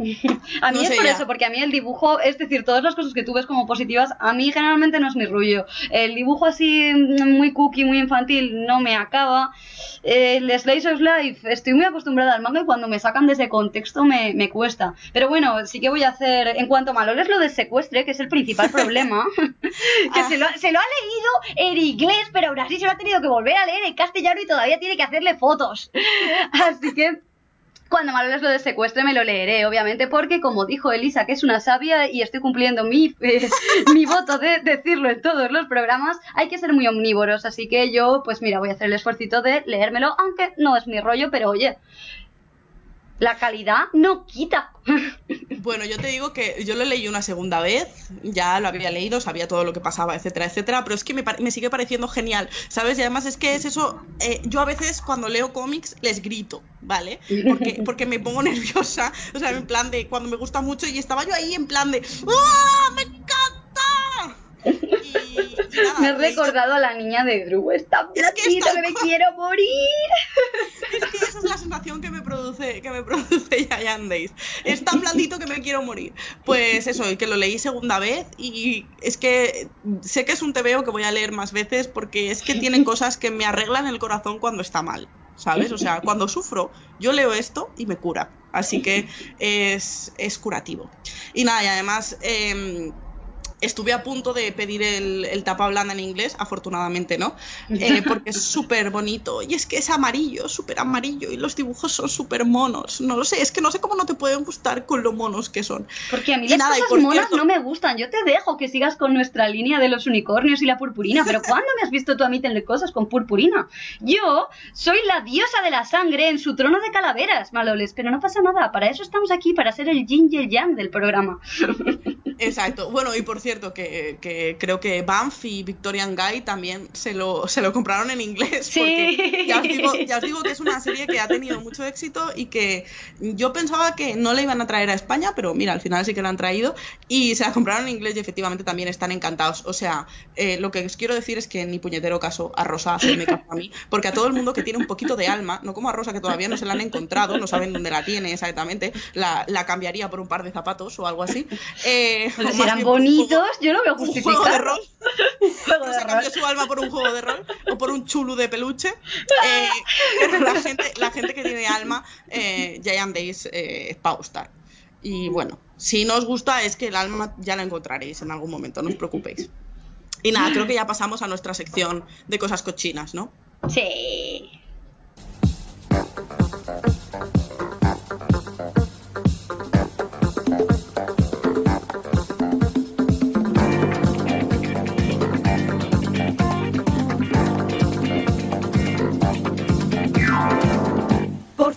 A mí No es por ya. eso, porque a mí el dibujo, es decir, todas las cosas que tú ves como positivas, a mí generalmente no es mi rollo. El dibujo así muy cookie, muy infantil, no me acaba. El Slice of Life, estoy muy acostumbrada al manga y cuando me sacan de ese contexto me, me cuesta. Pero bueno, sí que voy a hacer, en cuanto a Malol es lo de secuestre, que es el principal problema, que se, lo, se lo ha leído en inglés, pero aún así se lo ha tenido que volver a leer en castellano y todavía tiene que hacerle fotos. Así que... Cuando me lo de secuestre me lo leeré, obviamente, porque como dijo Elisa, que es una sabia y estoy cumpliendo mi, eh, mi voto de decirlo en todos los programas, hay que ser muy omnívoros, así que yo, pues mira, voy a hacer el esfuerzo de leérmelo, aunque no es mi rollo, pero oye, la calidad no quita. Bueno, yo te digo que yo lo leí una segunda vez, ya lo había leído, sabía todo lo que pasaba, etcétera, etcétera, pero es que me, me sigue pareciendo genial, ¿sabes? Y además es que es eso, eh, yo a veces cuando leo cómics les grito, ¿vale? Porque, porque me pongo nerviosa, o sea, en plan de cuando me gusta mucho y estaba yo ahí en plan de ¡Ah, me encanta! Y, y nada, me he recordado a la niña de Drew, está Es que me quiero morir. Es que esa es la sensación que me produce, que me produce Giant Days. Es tan blandito que me quiero morir. Pues eso, que lo leí segunda vez y es que sé que es un TVO que voy a leer más veces porque es que tiene cosas que me arreglan el corazón cuando está mal, ¿sabes? O sea, cuando sufro, yo leo esto y me cura. Así que es, es curativo. Y nada, y además... em, Estuve a punto de pedir el, el tapa blanda en inglés, afortunadamente no, eh, porque es súper bonito y es que es amarillo, súper amarillo y los dibujos son súper monos. No lo sé, es que no sé cómo no te pueden gustar con lo monos que son. Porque a mí Y las nada, cosas por monas cierto- no me gustan. Yo te dejo que sigas con nuestra línea de los unicornios y la purpurina. Pero ¿cuándo me has visto tú a mí tener cosas con purpurina? Yo soy la diosa de la sangre en su trono de calaveras, maloles. Pero no pasa nada. Para eso estamos aquí, para ser el yin y el yang del programa. Exacto. Bueno, y por cierto, que, que creo que Banff y Victorian Guy también se lo, se lo compraron en inglés. Sí. Porque ya os, digo, ya os digo que es una serie que ha tenido mucho éxito y que yo pensaba que no la iban a traer a España, pero mira, al final sí que la han traído. Y se la compraron en inglés y efectivamente también están encantados. O sea, eh, lo que os quiero decir es que ni puñetero caso a Rosa hacerme caso a mí, porque a todo el mundo que tiene un poquito de alma, no como a Rosa que todavía no se la han encontrado, no saben dónde la tiene exactamente, la, la cambiaría por un par de zapatos o algo así. Eh, Pues o un bonitos, juego- yo lo veo un juego de justificado. rol. Un juego de rol. cambió su alma por un juego de rol o por un chulu de peluche. Eh, la gente, la gente que tiene alma, eh, Giant Days eh, es para gustar. Y bueno, si no os gusta es que el alma ya la encontraréis en algún momento, no os preocupéis. Y nada, creo que ya pasamos a nuestra sección de cosas cochinas, ¿no? Sí.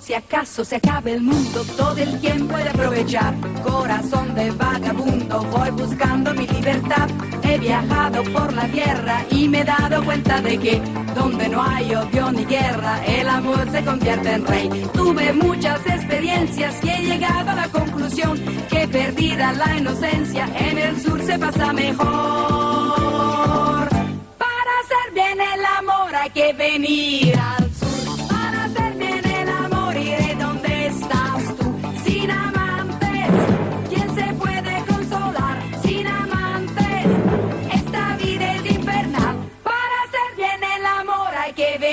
Si acaso se acabe el mundo, todo el tiempo he de aprovechar. Corazón de vagabundo, voy buscando mi libertad. He viajado por la tierra y me he dado cuenta de que donde no hay odio ni guerra, el amor se convierte en rey. Tuve muchas experiencias y he llegado a la conclusión que perdida la inocencia, en el sur se pasa mejor. Para hacer bien el amor hay que venir al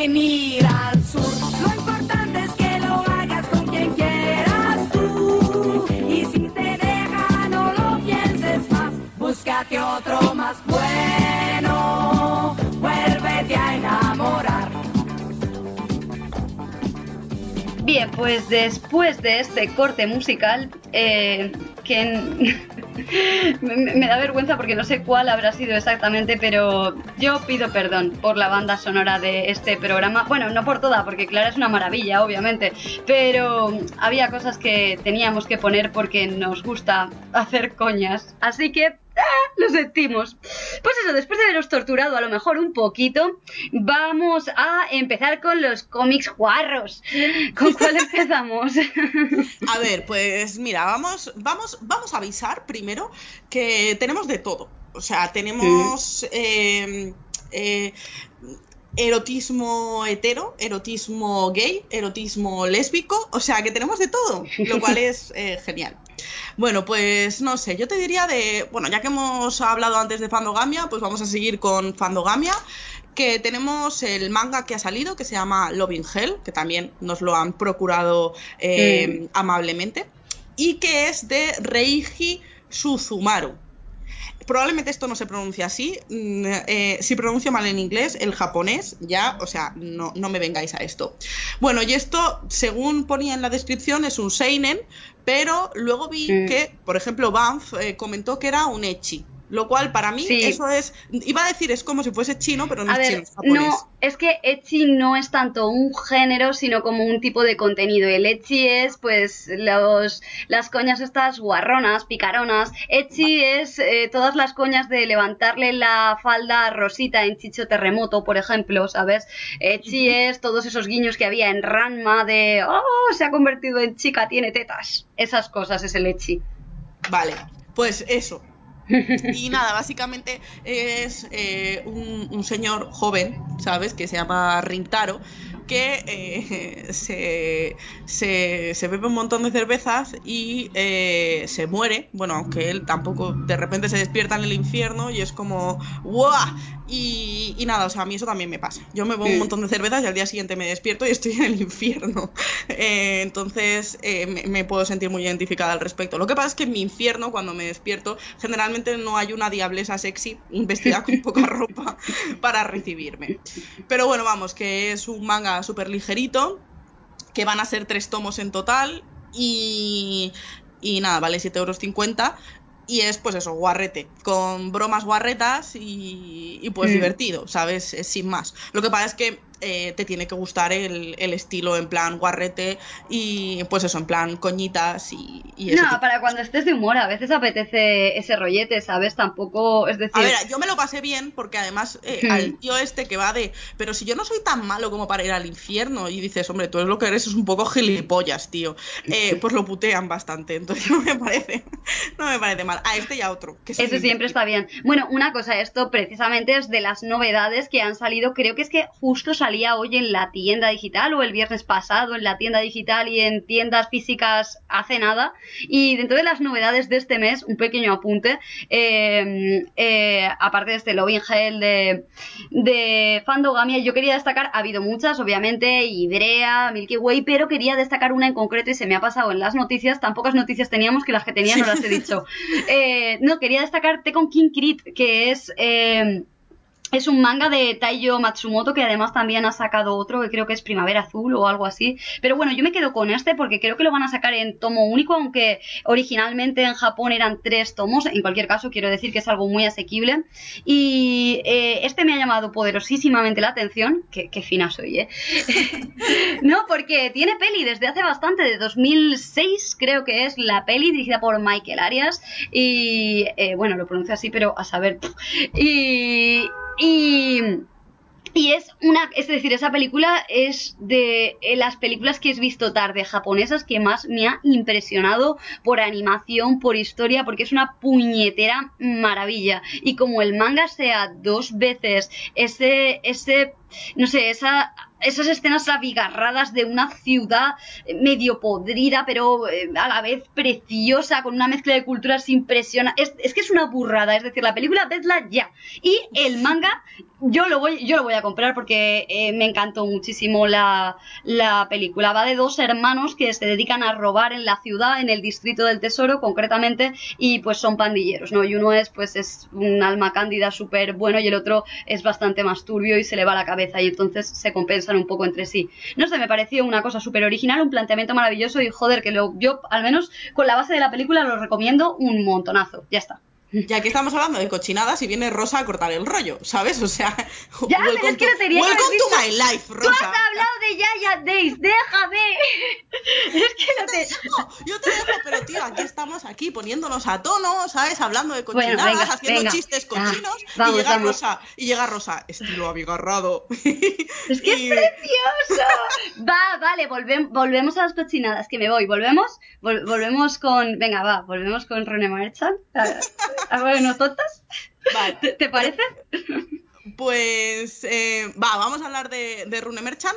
venir al sur. Lo importante es que lo hagas con quien quieras tú. Y si te deja, no lo pienses más. Búscate otro más bueno. Vuélvete a enamorar. Bien, pues después de este corte musical, eh, me, da vergüenza porque no sé cuál habrá sido exactamente, pero yo pido perdón por la banda sonora de este programa. Bueno, no por toda, porque Clara es una maravilla, obviamente, pero había cosas que teníamos que poner porque nos gusta hacer coñas. Así que ah, lo sentimos. Pues eso, después de haberos torturado a lo mejor un poquito, vamos a empezar con los cómics guarros. ¿Con cuál empezamos? A ver, pues mira, vamos, vamos, vamos a avisar primero que tenemos de todo. O sea, tenemos eh, eh, erotismo hetero, erotismo gay, erotismo lésbico, o sea que tenemos de todo, lo cual es eh, genial. Bueno, pues no sé, yo te diría de, bueno, ya que hemos hablado antes de Fandogamia, pues vamos a seguir con Fandogamia, que tenemos el manga que ha salido, que se llama Loving Hell, que también nos lo han procurado eh, amablemente, y que es de Reiji Suzumaru. Probablemente esto no se pronuncia así. mm, eh, si pronuncio mal en inglés, el japonés, ya, o sea, no, no me vengáis a esto. Bueno, y esto, según ponía en la descripción, es un Seinen, pero luego vi que, por ejemplo, Banff eh, comentó que era un Echi. Lo cual para mí Sí. eso es. Iba a decir es como si fuese chino, pero no A es chino, ver, es japonés. no, es que Ecchi no es tanto un género, sino como un tipo de contenido. El Ecchi es, pues, los, las coñas estas guarronas, picaronas. Ecchi es eh, todas las coñas de levantarle la falda a Rosita en Chicho Terremoto, por ejemplo, ¿sabes? Ecchi es todos esos guiños que había en Ranma de, oh, se ha convertido en chica, tiene tetas. Esas cosas es el Ecchi. Vale, pues eso. Y nada, básicamente es eh, un, un señor joven, ¿sabes? Que se llama Rintaro, que eh, se, se, se bebe un montón de cervezas y eh, se muere. Bueno, aunque él tampoco de repente se despierta en el infierno y es como ¡guau! Y, y nada, o sea, a mí eso también me pasa. Yo me bebo un montón de cervezas y al día siguiente me despierto y estoy en el infierno. Eh, entonces me, me puedo sentir muy identificada al respecto. Lo que pasa es que en mi infierno, cuando me despierto, generalmente no hay una diablesa sexy vestida con poca ropa para recibirme. Pero bueno, vamos, que es un manga súper ligerito, que van a ser tres tomos en total y, y nada, vale 7,50 euros. Y es pues eso, guarrete, con bromas guarretas y, y pues Mm. divertido, ¿sabes? Es sin más. Lo que pasa es que eh, te tiene que gustar el, el estilo en plan guarrete y pues eso, en plan coñitas y, y No, tipo. para cuando estés de humor, a veces apetece ese rollete, ¿sabes? Tampoco, es decir... A ver, yo me lo pasé bien porque además eh, Hmm. al tío este que va de, pero si yo no soy tan malo como para ir al infierno y dices, hombre, tú lo que eres es un poco gilipollas, tío, eh, pues lo putean bastante, entonces no me parece, no me parece mal. A este y a otro. Que es Eso siempre está bien. Bueno, una cosa, esto precisamente es de las novedades que han salido. Creo que es que justo salía hoy en la tienda digital o el viernes pasado en la tienda digital y en tiendas físicas hace nada. Y dentro de las novedades de este mes, un pequeño apunte. eh, eh, aparte de este Loving Hell de, de Fandogamia, yo quería destacar, ha habido muchas, obviamente, Ibrea, Milky Way, pero quería destacar una en concreto y se me ha pasado en las noticias. Tan pocas noticias teníamos que las que tenía no las he dicho. Eh, no, quería destacar Tekken King Crit, que es. eh, es un manga de Taiyo Matsumoto que además también ha sacado otro que creo que es Primavera Azul o algo así. Pero bueno, yo me quedo con este porque creo que lo van a sacar en tomo único, aunque originalmente en Japón eran tres tomos. En cualquier caso, quiero decir que es algo muy asequible. Y eh, este me ha llamado poderosísimamente la atención. Qué, qué fina soy, ¿eh? no, porque tiene peli desde hace bastante, de 2006 creo que es la peli dirigida por Michael Arias. Y eh, bueno, lo pronuncio así, pero a saber. Y. Y. Y es una, es decir, esa película es de eh, las películas que he visto tarde japonesas que más me ha impresionado por animación, por historia, porque es una puñetera maravilla. Y como el manga sea dos veces ese, ese, no sé, esa, esas escenas abigarradas de una ciudad medio podrida, pero eh, a la vez preciosa, con una mezcla de culturas impresiona. Es, es que es una burrada, es decir, la película vedla ya. Y el manga, yo lo voy, yo lo voy a comprar porque eh, me encantó muchísimo la, la película. Va de dos hermanos que se dedican a robar en la ciudad, en el distrito del tesoro, concretamente, y pues son pandilleros, ¿no? Y uno es, pues, es un alma cándida súper bueno y el otro es bastante más turbio y se le va la cabeza y entonces se compensan un poco entre sí. No sé, me pareció una cosa súper original, un planteamiento maravilloso y joder, que lo, yo al menos con la base de la película lo recomiendo un montonazo. Ya está. Ya que estamos hablando de cochinadas y viene Rosa a cortar el rollo, ¿sabes? O sea, Ya, pero welcome es que to- lo tenía que welcome haber to my life, Tú Rosa. has hablado de Yaya Days, déjame. Es que no te... No, yo te dejo, pero tío, aquí estamos aquí poniéndonos a tono, ¿sabes? Hablando de Bueno, cochinadas, venga, haciendo venga. chistes Ah, cochinos vamos, y llega vamos. Rosa, y llega Rosa, estilo abigarrado. Es que Y- es precioso. Va, vale, volvem- volvemos a las cochinadas, que me voy. Volvemos, Vol- volvemos con, venga, va, volvemos con René Marchand. A, a ver, ¿no tontas? Vale. ¿Te, te parece? Pues eh, va, vamos a hablar de, de Rune Merchant,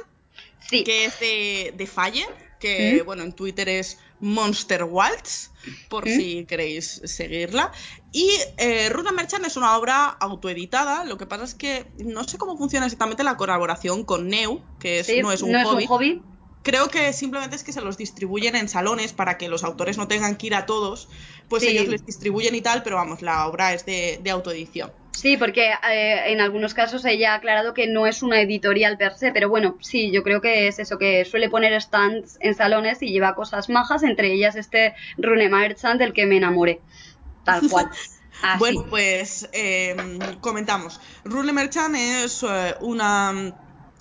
Sí. que es de, de Falle, que ¿Mm? bueno, en Twitter es Monster Waltz, por ¿Mm? si queréis seguirla. Y eh, Rune Merchant es una obra autoeditada, lo que pasa es que no sé cómo funciona exactamente la colaboración con Neu, que es- Sí, no es un hobby. hobby. Creo que simplemente es que se los distribuyen en salones para que los autores no tengan que ir a todos, pues Sí. ellos les distribuyen y tal, pero vamos, la obra es de, de autoedición. Sí, porque eh, en algunos casos ella ha aclarado que no es una editorial per se, pero bueno, sí, yo creo que es eso, que suele poner stands en salones y lleva cosas majas, entre ellas este Rune Merchant del que me enamoré. Tal cual. Así. Bueno, pues eh, comentamos. Rune Merchant es eh, una,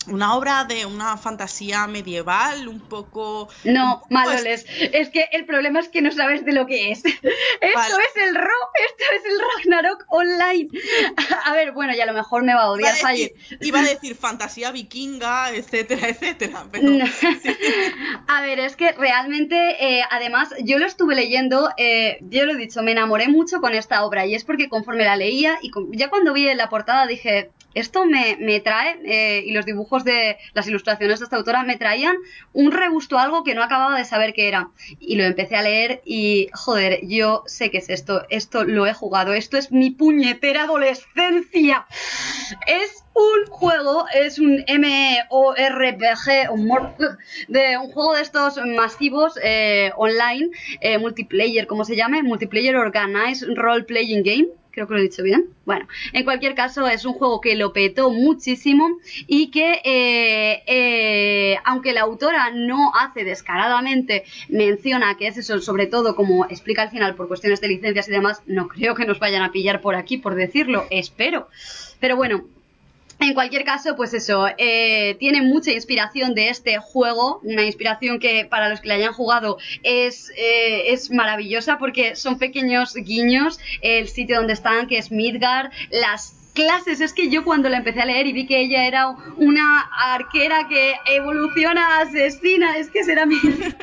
una obra de una fantasía medieval, un poco. No, Maloles, es que el problema es que no sabes de lo que es. Esto Vale. es el Ro, esto es el Ragnarok online. A ver, bueno, y a lo mejor me va a Iba odiar a, Faye. decir, iba a decir fantasía vikinga, etcétera, etcétera. Pero No. A ver, es que realmente, eh, además, yo lo estuve leyendo, eh, yo lo he dicho, me enamoré mucho con esta obra y es porque conforme la leía y con- ya cuando vi la portada dije, esto me, me trae, eh, y los dibujos de las ilustraciones de esta autora me traían un regusto a algo que no acababa de saber qué era. Y lo empecé a leer y, joder, yo sé qué es esto, esto lo he jugado, esto es mi puñetera adolescencia. Es un juego, es un MMORPG, un de un juego de estos masivos eh, online, eh, multiplayer, como se llame, multiplayer organized role playing game. Creo que lo he dicho bien. Bueno, en cualquier caso es un juego que lo petó muchísimo y que, eh, eh, aunque la autora no hace descaradamente menciona que es eso, sobre todo como explica al final por cuestiones de licencias y demás, no creo que nos vayan a pillar por aquí por decirlo, espero. Pero bueno, En cualquier caso, pues eso, eh, tiene mucha inspiración de este juego, una inspiración que para los que le hayan jugado es, eh, es maravillosa porque son pequeños guiños, el sitio donde están, que es Midgard, las clases, es que yo cuando la empecé a leer y vi que ella era una arquera que evoluciona a asesina, es que será mi instante,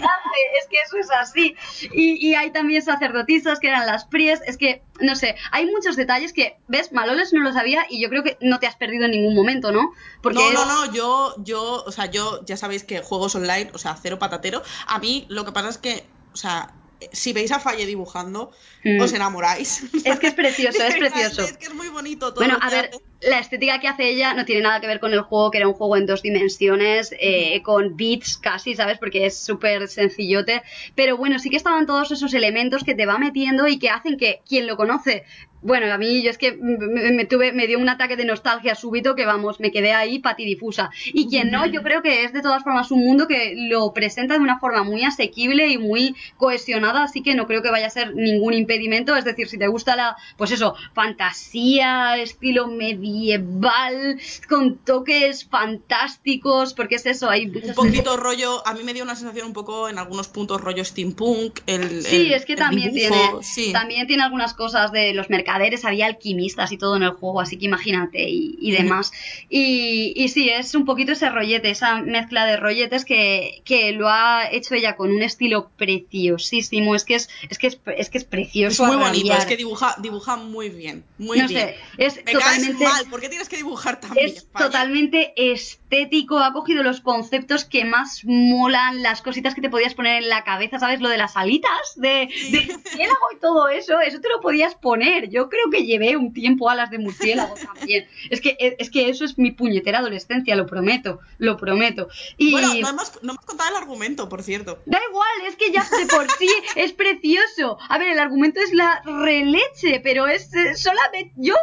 es que eso es así. Y, y hay también sacerdotisas que eran las Pries, es que, no sé, hay muchos detalles que, ¿ves? Maloles no lo sabía y yo creo que no te has perdido en ningún momento, ¿no? Porque no, es- no, no, yo, yo, o sea, yo ya sabéis que juegos online, o sea, cero patatero. A mí lo que pasa es que, o sea, si veis a Falle dibujando, Mm. os enamoráis. Es que es precioso, es precioso. Es que es muy bonito todo. Bueno, lo que a ver, hace. La estética que hace ella no tiene nada que ver con el juego, que era un juego en dos dimensiones, eh, con bits casi, ¿sabes? Porque es súper sencillote. Pero bueno, sí que estaban todos esos elementos que te va metiendo y que hacen que quien lo conoce. Bueno, a mí yo es que me, me tuve, me dio un ataque de nostalgia súbito que vamos, me quedé ahí patidifusa. Y quien no, yo creo que es de todas formas un mundo que lo presenta de una forma muy asequible y muy cohesionada, así que no creo que vaya a ser ningún impedimento. Es decir, si te gusta la, pues eso, fantasía, estilo medieval, con toques fantásticos, porque es eso, hay Un poquito rollo, a mí me dio una sensación un poco en algunos puntos rollo steampunk. El, Sí, el- es que también dibujo, tiene, sí. también tiene algunas cosas de los mercaderes, había alquimistas y todo en el juego, así que imagínate y, demás. Y, y sí, es un poquito ese rollete, esa mezcla de rolletes que, que lo ha hecho ella con un estilo preciosísimo, es que es, es que es, es que es Es precioso. muy a bonito, es que dibuja, dibuja muy bien, muy no bien. sé, es Me totalmente... ¿por qué tienes que dibujar tan bien? Es totalmente estético, ha cogido los conceptos que más molan, las cositas que te podías poner en la cabeza, ¿sabes? Lo de las alitas, de, de murciélago y todo eso, eso te lo podías poner. Yo creo que llevé un tiempo alas de murciélago también. Es que, es que eso es mi puñetera adolescencia, lo prometo, lo prometo. Y Bueno, no hemos, no hemos contado el argumento, por cierto. Da igual, es que ya de por sí es precioso. A ver, el argumento es la releche, pero es eh, solamente. Yo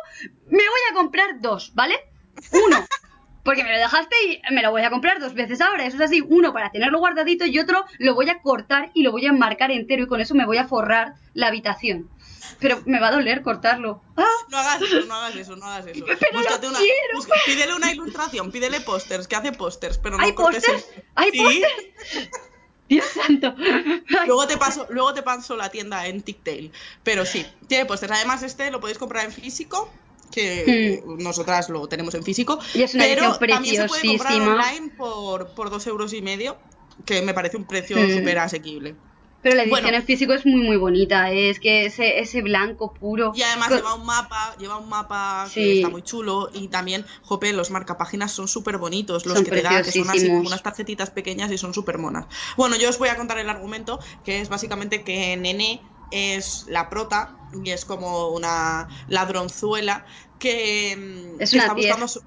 me voy a comprar dos, ¿vale? Uno. Porque me lo dejaste y me lo voy a comprar dos veces ahora. Eso es así, uno para tenerlo guardadito y otro lo voy a cortar y lo voy a enmarcar entero y con eso me voy a forrar la habitación. Pero me va a doler cortarlo. ¡Ah! No hagas eso, no hagas eso, no hagas eso. Pero lo Búscate una, quiero. busca- pídele una ilustración, pídele pósters, que hace pósters, pero no ¿Hay cortes el- pósters? ¿Hay Sí. pósters? Dios santo. Ay, Luego te paso, luego te paso la tienda en Ticktail. Pero sí, tiene pósters. Además, este lo podéis comprar en físico. Que nosotras lo tenemos en físico. Hmm. Y es una pero también se puede comprar online por, por dos euros y medio. Que me parece un precio Mm. súper asequible. Pero la edición Bueno. en físico es muy muy bonita, es que ese, ese blanco puro. Y además Con- lleva un mapa, lleva un mapa Sí. que está muy chulo. Y también, jope, los marcapáginas son súper bonitos. Los Son que te da, que son así como unas tarjetitas pequeñas y son súper monas. Bueno, yo os voy a contar el argumento, que es básicamente que Nene es la prota y es como una ladronzuela que, Es que una está buscando su-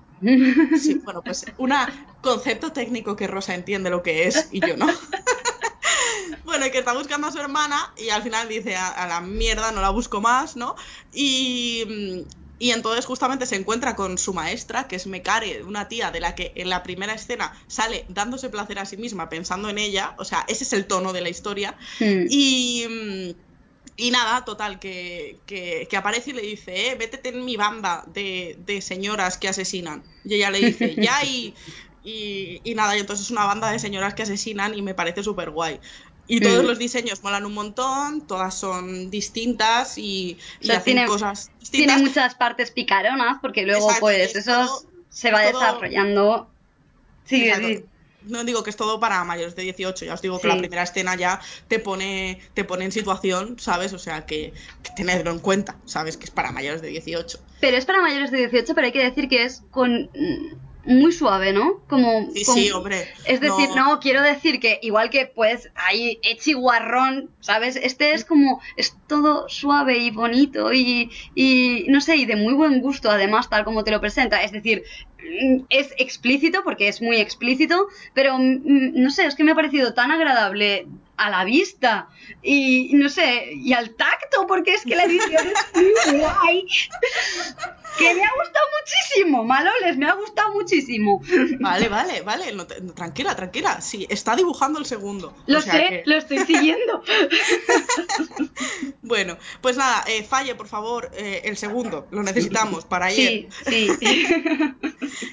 Sí, bueno, pues un concepto técnico que Rosa entiende lo que es y yo no. bueno, y que está buscando a su hermana y al final dice a, a la mierda, no la busco más, ¿no? Y, mm, y entonces justamente se encuentra con su maestra, que es Mekare, una tía de la que en la primera escena sale dándose placer a sí misma, pensando en ella, o sea, ese es el tono de la historia. Hmm. Y, mm, y nada, total, que, que, que aparece y le dice, eh, vétete en mi banda de, de señoras que asesinan. Y ella le dice, ya, y, y, y nada, y entonces es una banda de señoras que asesinan y me parece súper guay. Y todos Mm. los diseños molan un montón, todas son distintas y, O y hacen tiene, cosas tiene distintas. muchas partes picaronas, porque luego Exacto, pues es eso todo- se va todo- desarrollando. Sí, Exacto. sí. No digo que es todo para mayores de 18, ya os digo que Sí. la primera escena ya te pone, te pone en situación, ¿sabes? O sea, que, que tenedlo en cuenta, ¿sabes? Que es para mayores de 18. Pero es para mayores de 18, pero hay que decir que es con mm, muy suave, ¿no? Como, Sí, con- sí, hombre. Es decir, no. quiero decir que igual que pues hay echi guarrón, ¿sabes? Este es como, es todo suave y bonito y, y no sé, y de muy buen gusto además, tal como te lo presenta. Es decir, mm, es explícito porque es muy explícito, pero mm, no sé, es que me ha parecido tan agradable a la vista y no sé, y al tacto porque es que la edición es muy guay. Que me ha gustado muchísimo, Maloles, me ha gustado muchísimo. Vale, vale, vale. no te- no, tranquila, tranquila. Sí, está dibujando el segundo. Lo O sea sé, que- lo estoy siguiendo. Bueno, pues nada, eh, falle, por favor, eh, el segundo. Lo necesitamos para ayer. Sí, sí.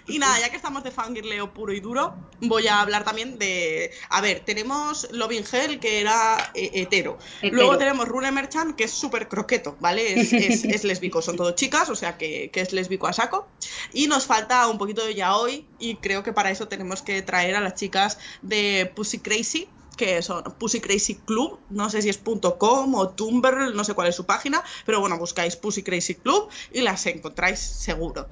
Y nada, ya que estamos de fangirleo puro y duro, voy a hablar también de. A ver, tenemos Loving Hell, que era eh, hetero. Hetero. Luego tenemos Rune Merchant, que es súper croqueto, ¿vale? Es, es, es lésbico, son todo chicas, o sea que, que es lésbico a saco. Y nos falta un poquito de yaoi, y creo que para eso tenemos que traer a las chicas de Pussy Crazy, que son Pussy Crazy Club, no sé si es .com o Tumblr, no sé cuál es su página, pero bueno, buscáis Pussy Crazy Club y las encontráis seguro.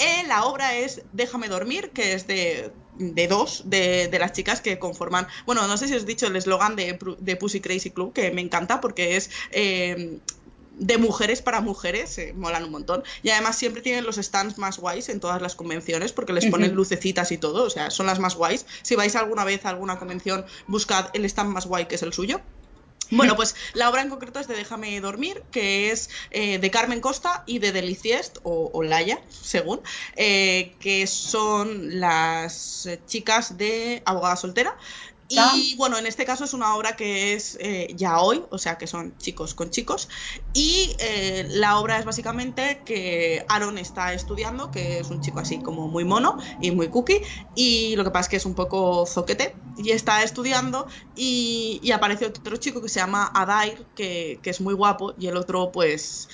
Eh, la obra es Déjame dormir, que es de, de dos de, de las chicas que conforman. Bueno, no sé si os he dicho el eslogan de, Pussy Crazy Club, que me encanta porque es. eh, de mujeres para mujeres, eh, molan un montón. Y además siempre tienen los stands más guays en todas las convenciones porque les ponen lucecitas y todo, o sea, son las más guays. Si vais alguna vez a alguna convención, buscad el stand más guay que es el suyo. Bueno, pues la obra en concreto es de Déjame dormir, que es eh, de Carmen Costa y de Deliciest, o, o según, eh, que son las eh, chicas de Abogada Soltera. Y bueno, en este caso es una obra que es eh, ya hoy, o sea que son chicos con chicos. Y eh, la obra es básicamente que Aaron está estudiando, que es un chico así como muy mono y muy cookie. Y lo que pasa es que es un poco zoquete. Y está estudiando y, y aparece otro chico que se llama Adair, que, que es muy guapo. Y el otro pues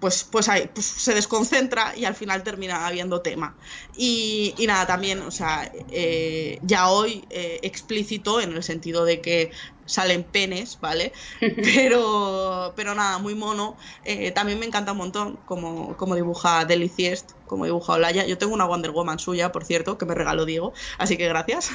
pues, pues, ahí, pues se desconcentra y al final termina habiendo tema. Y, y nada, también, o sea, eh, ya hoy eh, explícito en el sentido de que salen penes, ¿vale? Pero, pero nada, muy mono. Eh, también me encanta un montón como, como dibuja Deliciest, como dibuja Olaya. Yo tengo una Wonder Woman suya, por cierto, que me regaló Diego, así que gracias.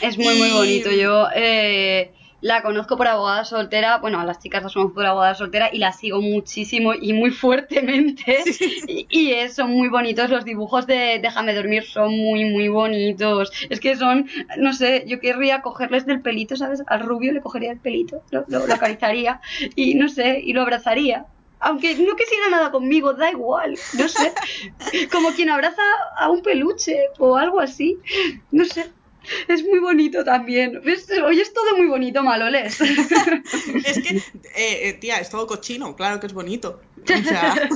Es muy, muy bonito. Yo eh, la conozco por abogada soltera. Bueno, a las chicas las conozco por abogada soltera y la sigo muchísimo y muy fuertemente. Y, y es- son muy bonitos. Los dibujos de Déjame dormir son muy, muy bonitos. Es que son, no sé, yo querría cogerles del pelito, ¿sabes? Al rubio le cogería el pelito, lo, lo, y no sé, y lo abrazaría. Aunque no quisiera nada conmigo, da igual, no sé. Como quien abraza a un peluche o algo así, no sé. Es muy bonito también. Hoy es todo muy bonito, Maloles. Es que, eh, eh, tía, es todo cochino, claro que es bonito. O sea,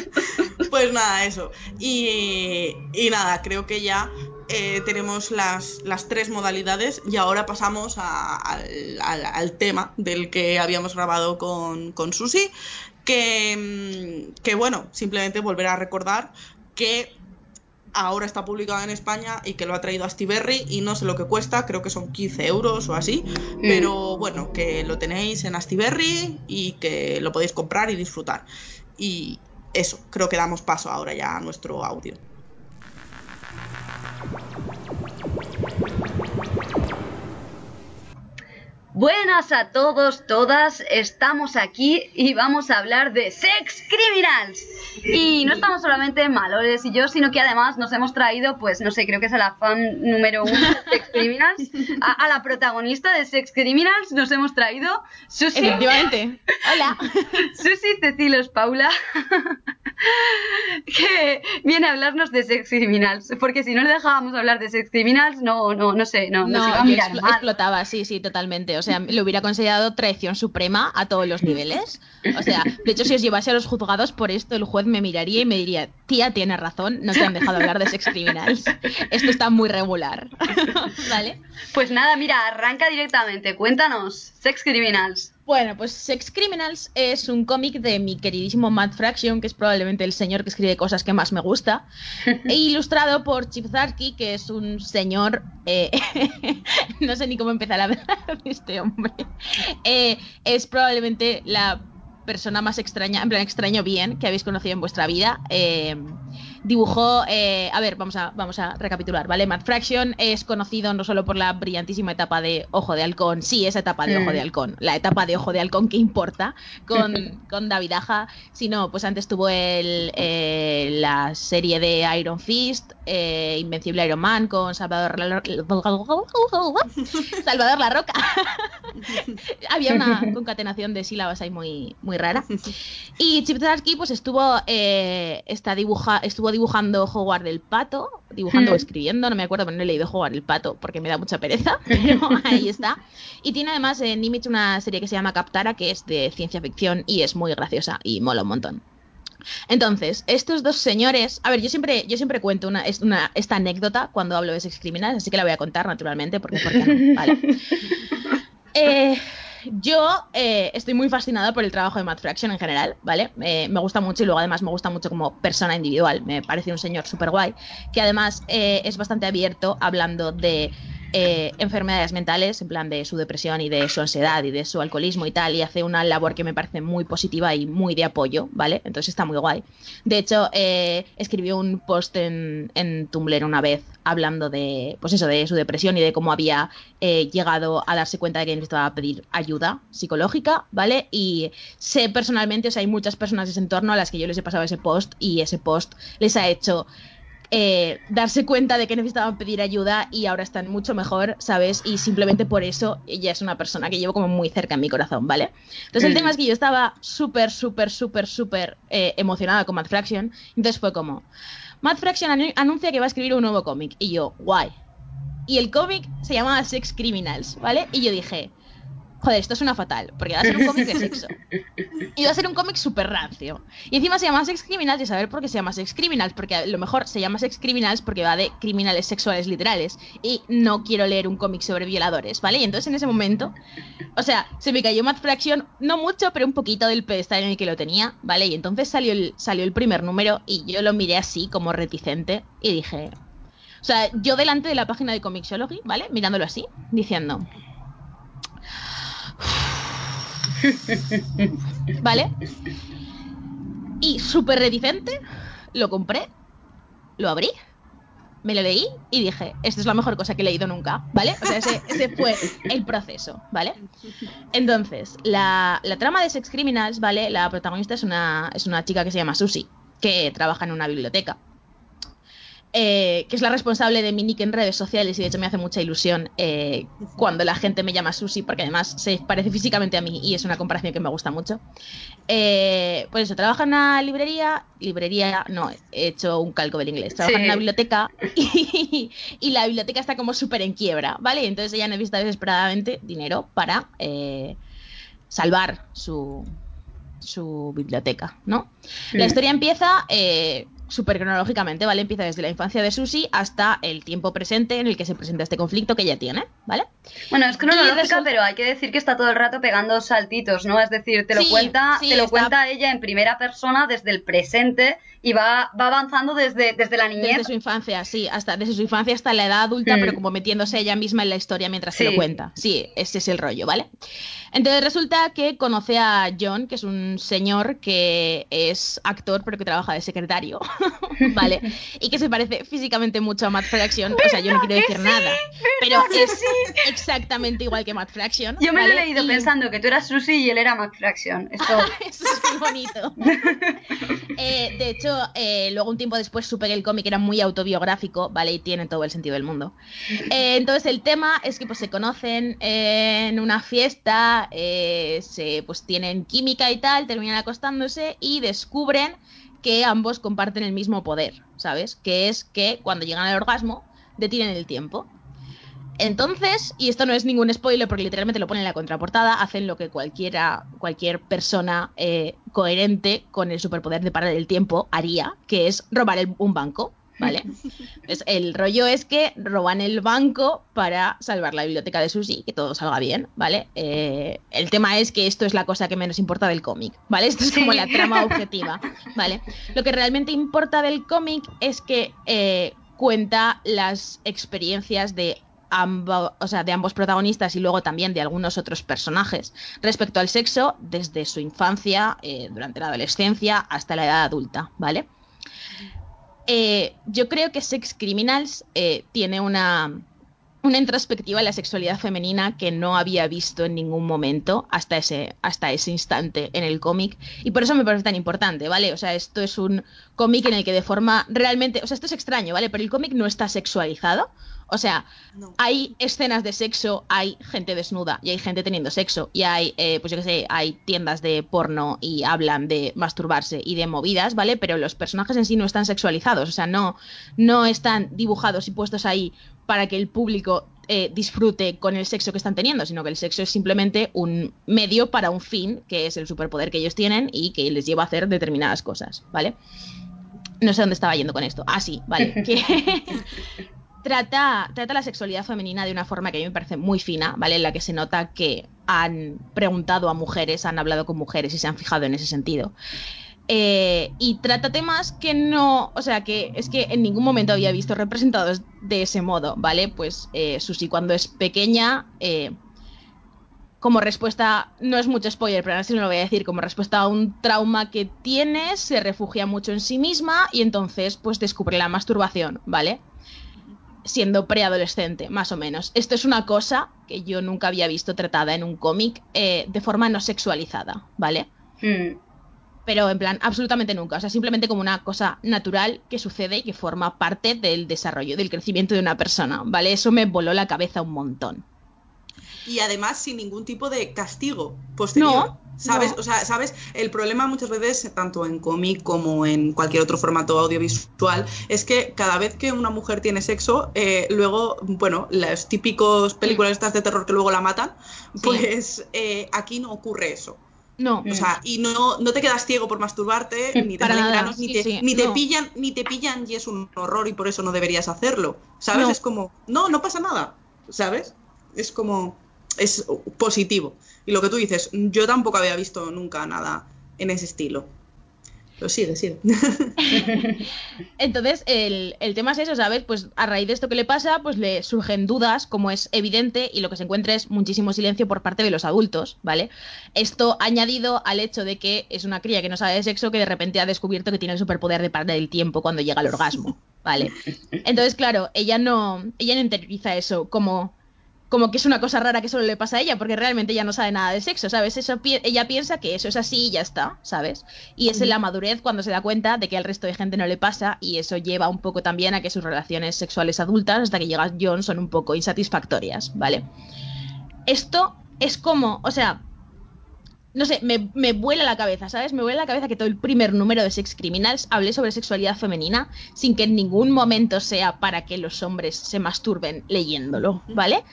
pues nada, eso. Y, y nada, creo que ya eh, tenemos las, las tres modalidades y ahora pasamos al, al- al tema del que habíamos grabado con, con Susi, que, mm, que bueno, simplemente volver a recordar que ahora está publicado en España y que lo ha traído Astiberri y no sé lo que cuesta, creo que son 15 euros o así, pero bueno, que lo tenéis en Astiberri y que lo podéis comprar y disfrutar. Y eso, creo que damos paso ahora ya a nuestro audio. Buenas a todos, todas. Estamos aquí y vamos a hablar de Sex Criminals. Y no estamos solamente Maloles y yo, sino que además nos hemos traído, pues no sé, creo que es a la fan número uno de Sex Criminals. A, a la protagonista de Sex Criminals nos hemos traído Susi. Efectivamente. Hola. Susi Cecilos Paula, que viene a hablarnos de Sex Criminals. Porque si no le dejábamos hablar de Sex Criminals, no, no, no sé, no, No, iba a yo mirar explo- mal. explotaba, sí, sí, totalmente. O sea, lo hubiera considerado traición suprema a todos los niveles. O sea, de hecho, si os llevase a los juzgados por esto, el juez me miraría y me diría, tía, tienes razón, no te han dejado hablar de sex criminals. Esto está muy regular. ¿Vale? Pues nada, mira, arranca directamente. Cuéntanos, Sex Criminals. Bueno, pues Sex Criminals es un cómic de mi queridísimo Matt Fraction, que es probablemente el señor que escribe cosas que más me gusta, e ilustrado por Chip Zarky, que es un señor... eh, no sé ni cómo empezar a hablar de este hombre. Eh, es probablemente la persona más extraña, en plan extraño bien, que habéis conocido en vuestra vida. Eh, dibujó, eh, a ver, vamos a, vamos a recapitular, ¿vale? Matt Fraction es conocido no solo por la brillantísima etapa de Ojo de Halcón, sí, esa etapa de Ojo Mm. de Halcón, la etapa de Ojo de Halcón que importa con, con David Aja, sino pues antes tuvo el, eh, la serie de Iron Fist, eh, Invencible Iron Man con Salvador La, Salvador La Roca. Había una concatenación de sílabas ahí muy, muy rara. Y Chip Zdarsky pues estuvo, eh, está dibuja, estuvo dibujando Howard el Pato, dibujando o Hmm. escribiendo, no me acuerdo, pero no he leído Howard el Pato porque me da mucha pereza, pero ahí está. Y tiene además en Image una serie que se llama Captara, que es de ciencia ficción y es muy graciosa y mola un montón. Entonces, estos dos señores, a ver, yo siempre, yo siempre cuento una, una, esta anécdota cuando hablo de sex criminals, así que la voy a contar naturalmente, porque ¿por qué no? Vale. Eh, yo eh, estoy muy fascinada por el trabajo de Matt Fraction en general, ¿vale? Eh, me gusta mucho y luego además me gusta mucho como persona individual. Me parece un señor súper guay, que además es bastante abierto hablando de eh, enfermedades mentales, en plan de su depresión y de su ansiedad y de su alcoholismo y tal, y hace una labor que me parece muy positiva y muy de apoyo, ¿vale? Entonces está muy guay. De hecho, eh, escribió un post en, en Tumblr una vez hablando de, pues eso, de su depresión y de cómo había eh, llegado a darse cuenta de que necesitaba pedir ayuda psicológica, ¿vale? Y sé personalmente, o sea, hay muchas personas de ese entorno a las que yo les he pasado ese post y ese post les ha hecho eh, darse cuenta de que necesitaban pedir ayuda y ahora están mucho mejor, ¿sabes? Y simplemente por eso ella es una persona que llevo como muy cerca en mi corazón, ¿vale? Entonces el Mm. tema es que yo estaba súper, súper, súper, súper eh, emocionada con Matt Fraction. Entonces fue como, Matt Fraction anu- anuncia que va a escribir un nuevo cómic. Y yo, guay. Y el cómic se llamaba Sex Criminals, ¿vale? Y yo dije, joder, esto suena fatal, porque va a ser un cómic de sexo. Y va a ser un cómic súper rancio. Y encima se llama Sex Criminals y saber por qué se llama Sex Criminals, porque a lo mejor se llama Sex Criminals porque va de criminales sexuales literales. Y no quiero leer un cómic sobre violadores, ¿vale? Y entonces en ese momento, o sea, se me cayó Matt Fraction, no mucho, pero un poquito del pedestal en el que lo tenía, ¿vale? Y entonces salió el, salió el primer número y yo lo miré así, como reticente, y dije... O sea, yo delante de la página de Comixology, ¿vale? Mirándolo así, diciendo... ¿Vale? Y súper reticente, lo compré, lo abrí, me lo leí y dije, esto es la mejor cosa que he leído nunca, ¿vale? O sea, ese, ese fue el proceso, ¿vale? Entonces, la, la trama de Sex Criminals, ¿vale? La protagonista es una, es una chica que se llama Susie, que trabaja en una biblioteca. Eh, que es la responsable de mi nick en redes sociales y de hecho me hace mucha ilusión eh, cuando la gente me llama Susi porque además se parece físicamente a mí y es una comparación que me gusta mucho. Eh, pues eso, trabaja en una librería, librería, no, he hecho un calco del inglés, trabaja Sí. en una biblioteca y, y la biblioteca está como súper en quiebra, ¿vale? Entonces ella necesita desesperadamente dinero para eh, salvar su, su biblioteca, ¿no? La Mm. historia empieza eh, súper cronológicamente, ¿vale? Empieza desde la infancia de Susie hasta el tiempo presente en el que se presenta este conflicto que ella tiene, ¿vale? Bueno, es cronológica, resulta- pero hay que decir que está todo el rato pegando saltitos, ¿no? Es decir, te lo Sí, cuenta, sí, te lo está- cuenta ella en primera persona desde el presente y va, va avanzando desde, desde la niñez. Desde su infancia, sí, hasta desde su infancia hasta la edad adulta, Mm. pero como metiéndose ella misma en la historia mientras se lo cuenta. Sí, ese es el rollo, ¿vale? Entonces resulta que conoce a John, que es un señor que es actor, pero que trabaja de secretario, ¿vale? Y que se parece físicamente mucho a Matt Fraction. O sea, yo no quiero decir nada, pero es exactamente igual que Matt Fraction. Yo me lo he leído Y- pensando que tú eras Susie y él era Matt Fraction. Esto... Eso es muy bonito. Eh, de hecho, eh, luego un tiempo después supe que el cómic era muy autobiográfico, ¿vale? Y tiene todo el sentido del mundo. Eh, entonces el tema es que pues se conocen eh, en una fiesta, eh, se pues tienen química y tal, terminan acostándose y descubren que ambos comparten el mismo poder, ¿sabes? Que es que cuando llegan al orgasmo detienen el tiempo. Entonces, y esto no es ningún spoiler porque literalmente lo pone en la contraportada, hacen lo que cualquiera, cualquier persona eh, coherente con el superpoder de parar el tiempo haría, que es robar el- un banco, ¿vale? Pues el rollo es que roban el banco para salvar la biblioteca de Susie, que todo salga bien, ¿vale? Eh, el tema es que esto es la cosa que menos importa del cómic, ¿vale? Esto es como Sí. la trama objetiva, ¿vale? Lo que realmente importa del cómic es que eh, cuenta las experiencias de ambos, de ambos protagonistas y luego también de algunos otros personajes respecto al sexo desde su infancia, eh, durante la adolescencia hasta la edad adulta, ¿vale? Eh, yo creo que Sex Criminals eh, tiene una, una introspectiva en la sexualidad femenina que no había visto en ningún momento hasta ese, hasta ese instante en el cómic. Y por eso me parece tan importante, ¿vale? O sea, esto es un cómic en el que de forma realmente. O sea, esto es extraño, ¿vale? Pero el cómic no está sexualizado. O sea, No. hay escenas de sexo, hay gente desnuda y hay gente teniendo sexo. Y hay, eh, pues yo qué sé, hay tiendas de porno y hablan de masturbarse y de movidas, ¿vale? Pero los personajes en sí no están sexualizados. O sea, no, no están dibujados y puestos ahí para que el público eh, disfrute con el sexo que están teniendo, sino que el sexo es simplemente un medio para un fin, que es el superpoder que ellos tienen y que les lleva a hacer determinadas cosas, ¿vale? No sé dónde estaba yendo con esto. Ah, sí, vale. Que trata, la sexualidad femenina de una forma que a mí me parece muy fina, ¿vale? En la que se nota que han preguntado a mujeres, han hablado con mujeres y se han fijado en ese sentido. Eh, y trata temas que no, o sea, que es que en ningún momento había visto representados de ese modo, ¿vale? Pues eh, Susi cuando es pequeña, eh, como respuesta, no es mucho spoiler, pero ahora sí no lo voy a decir, como respuesta a un trauma que tiene, se refugia mucho en sí misma y entonces pues descubre la masturbación, ¿vale? Siendo preadolescente, más o menos. Esto es una cosa que yo nunca había visto tratada en un cómic eh, de forma no sexualizada, ¿vale? Mm. pero en plan, absolutamente nunca. O sea, simplemente como una cosa natural que sucede y que forma parte del desarrollo, del crecimiento de una persona, ¿vale? Eso me voló la cabeza un montón. Y además sin ningún tipo de castigo posterior. No, ¿Sabes? no. O sea, ¿sabes? El problema muchas veces, tanto en cómic como en cualquier otro formato audiovisual, es que cada vez que una mujer tiene sexo, eh, luego, bueno, las típicos películas estas de terror que luego la matan, pues eh, aquí no ocurre eso. No, O sea, y no, no te quedas ciego por masturbarte, ni te granos, ni te, sí, ni te no. pillan, ni te pillan y es un horror y por eso no deberías hacerlo. ¿Sabes? No. Es como, no, no pasa nada. ¿Sabes? Es como, es positivo. Y lo que tú dices, yo tampoco había visto nunca nada en ese estilo. Pero sigue, sigue. Entonces, el, el tema es eso, ¿sabes? Pues a raíz de esto que le pasa, pues le surgen dudas, como es evidente, y lo que se encuentra es muchísimo silencio por parte de los adultos, ¿vale? Esto añadido al hecho de que es una cría que no sabe de sexo que de repente ha descubierto que tiene el superpoder de parar el tiempo cuando llega al orgasmo, ¿vale? Entonces, claro, ella no, ella no interioriza eso como como que es una cosa rara que solo le pasa a ella, porque realmente ella no sabe nada de sexo, ¿sabes? Eso pi- ella piensa que eso es así y ya está, ¿sabes? Y es en la madurez cuando se da cuenta de que al resto de gente no le pasa y eso lleva un poco también a que sus relaciones sexuales adultas, hasta que llega John, son un poco insatisfactorias, ¿vale? Esto es como, o sea, no sé, me, me vuela la cabeza, ¿sabes? Me vuela la cabeza que todo el primer número de Sex Criminals hable sobre sexualidad femenina sin que en ningún momento sea para que los hombres se masturben leyéndolo, ¿vale?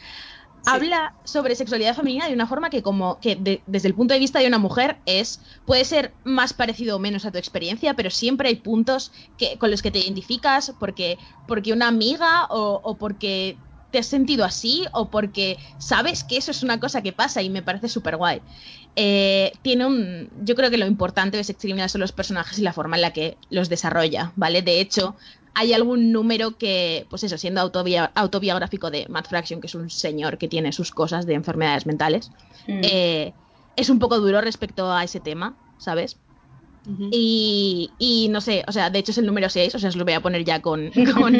Habla sobre sexualidad femenina de una forma que como que de- desde el punto de vista de una mujer es puede ser más parecido o menos a tu experiencia, pero siempre hay puntos que con los que te identificas porque porque una amiga o, o porque te has sentido así o porque sabes que eso es una cosa que pasa y me parece súper guay. Eh, tiene un. Yo creo que lo importante de Sex Criminal son los personajes y la forma en la que los desarrolla, ¿vale? De hecho, hay algún número que, pues eso, siendo autobiográfico de Matt Fraction, que es un señor que tiene sus cosas de enfermedades mentales, Mm. eh, es un poco duro respecto a ese tema, ¿sabes? Y, y no sé, o sea, de hecho es el número 6, o sea, os lo voy a poner ya con, con,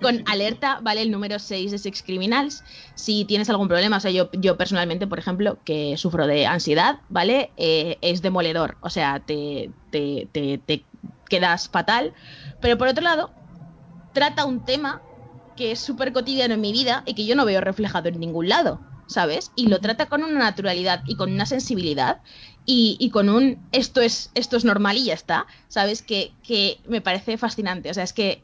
con alerta, ¿vale? El número 6 de Sex Criminals. Si tienes algún problema, o sea, yo, yo personalmente, por ejemplo, que sufro de ansiedad, ¿vale? Eh, es demoledor, o sea, te, te, te, te quedas fatal. Pero por otro lado, trata un tema que es súper cotidiano en mi vida y que yo no veo reflejado en ningún lado, ¿sabes? Y lo trata con una naturalidad y con una sensibilidad y, y con un esto es, esto es normal y ya está, ¿sabes? Que, que me parece fascinante. O sea, es que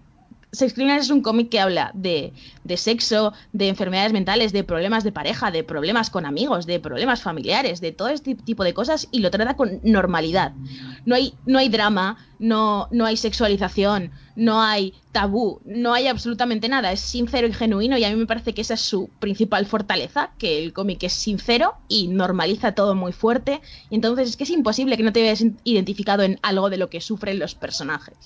Sex Criminals es un cómic que habla de, sexo, de enfermedades mentales, de problemas de pareja, de problemas con amigos, de problemas familiares, de todo este tipo de cosas y lo trata con normalidad. No hay, no hay drama, no, no hay sexualización, no hay tabú, no hay absolutamente nada. Es sincero y genuino y a mí me parece que esa es su principal fortaleza, que el cómic es sincero y normaliza todo muy fuerte. Y entonces es que es imposible que no te veas identificado en algo de lo que sufren los personajes.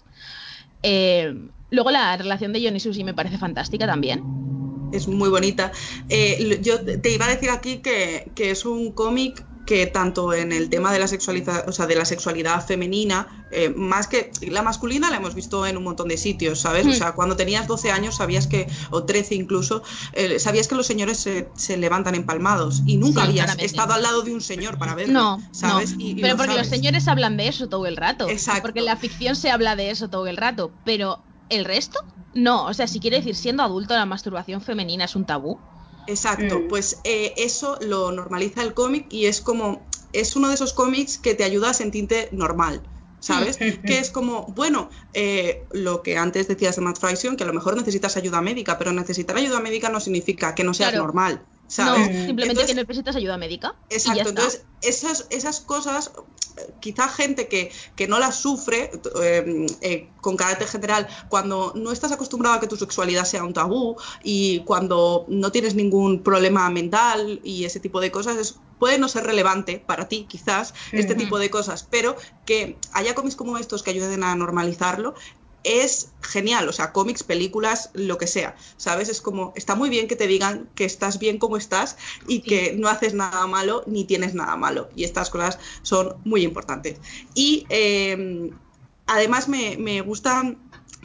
Eh, luego la relación de John y Susie me parece fantástica también. es muy bonita. Eh, yo te iba a decir aquí que, que es un cómic que tanto en el tema de la sexualidad, o sea, de la sexualidad femenina, eh, más que la masculina la hemos visto en un montón de sitios, ¿sabes? O Hmm. sea, cuando tenías 12 años sabías que, o 13 incluso, eh, sabías que los señores se, se levantan empalmados y nunca Sí, habías claramente. estado al lado de un señor para verlo, No, ¿sabes? no. Y- y pero lo porque los señores hablan de eso todo el rato. Exacto. Porque en la ficción se habla de eso todo el rato. Pero el resto, no. O sea, si quiere decir, siendo adulto, la masturbación femenina es un tabú. Exacto, Mm. pues eh, eso lo normaliza el cómic y es como, es uno de esos cómics que te ayuda a sentirte normal, ¿Sabes? que es como, bueno, eh, lo que antes decías de Matt Fraction, que a lo mejor necesitas ayuda médica, pero necesitar ayuda médica no significa que no seas Claro. normal, No, ¿sabes? simplemente Entonces, que necesitas ayuda médica. y ya Exacto, está. entonces esas, esas cosas, quizá gente que, que no las sufre eh, eh, con carácter general, cuando no estás acostumbrado a que tu sexualidad sea un tabú y cuando no tienes ningún problema mental y ese tipo de cosas, es- puede no ser relevante para ti quizás este tipo de cosas, pero que haya cómics como estos que ayuden a normalizarlo. Es genial, o sea, cómics, películas, lo que sea, ¿sabes? Es como, está muy bien que te digan que estás bien como estás y Sí. que no haces nada malo ni tienes nada malo. Y estas cosas son muy importantes. Y eh, además me, me gustan,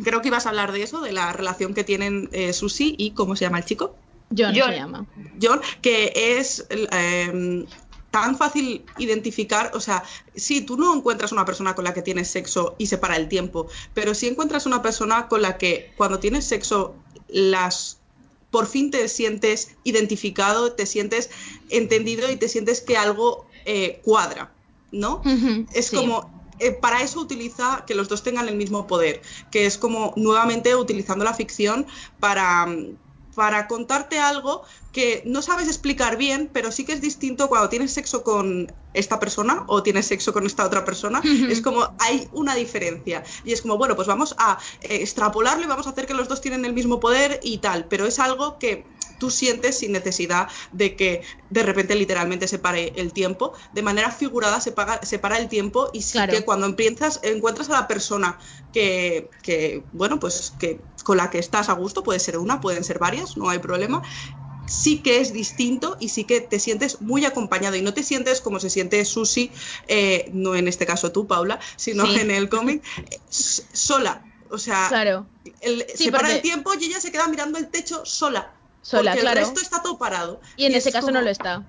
creo que ibas a hablar de eso, de la relación que tienen eh, Susi y cómo se llama el chico, John, John. se llama. John, que es eh, tan fácil identificar, o sea, sí, tú no encuentras una persona con la que tienes sexo y se para el tiempo, pero sí encuentras una persona con la que cuando tienes sexo las por fin te sientes identificado, te sientes entendido y te sientes que algo eh, cuadra, ¿no? Es sí. como, eh, para eso utiliza que los dos tengan el mismo poder, que es como nuevamente utilizando la ficción para, para contarte algo que no sabes explicar bien, pero sí que es distinto cuando tienes sexo con esta persona o tienes sexo con esta otra persona. Es como hay una diferencia. Y es como, bueno, pues vamos a eh, extrapolarlo y vamos a hacer que los dos tienen el mismo poder y tal, pero es algo que tú sientes sin necesidad de que de repente literalmente se pare el tiempo. De manera figurada se, paga, se para el tiempo y sí Claro. que cuando empiezas, encuentras a la persona que, que, bueno, pues que con la que estás a gusto, puede ser una, pueden ser varias, no hay problema. Sí que es distinto y sí que te sientes muy acompañado y no te sientes como se siente Susi, eh, no en este caso tú, Paula, sino Sí. en el cómic, sola. O sea, Claro. el- Sí, se para el tiempo y ella se queda mirando el techo sola. Sola, porque claro. el resto está todo parado. Y en ese es caso como- no lo está.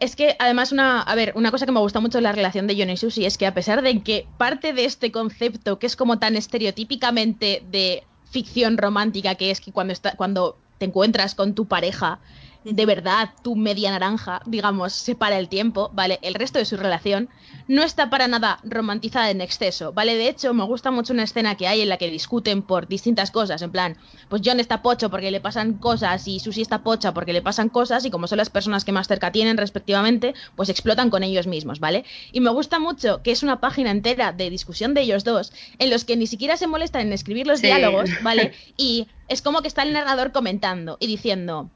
Es que además una, a ver, una cosa que me gusta mucho de la relación de John y Susie es que a pesar de que parte de este concepto que es como tan estereotípicamente de ficción romántica que es que cuando está, cuando te encuentras con tu pareja de verdad tu media naranja, digamos, se para el tiempo, ¿vale? El resto de su relación no está para nada romantizada en exceso, ¿vale? De hecho, me gusta mucho una escena que hay en la que discuten por distintas cosas, en plan, pues John está pocho porque le pasan cosas y Susie está pocha porque le pasan cosas y como son las personas que más cerca tienen respectivamente, pues explotan con ellos mismos, ¿vale? Y me gusta mucho que es una página entera de discusión de ellos dos en los que ni siquiera se molestan en escribir los Sí. diálogos, ¿vale? Y es como que está el narrador comentando y diciendo,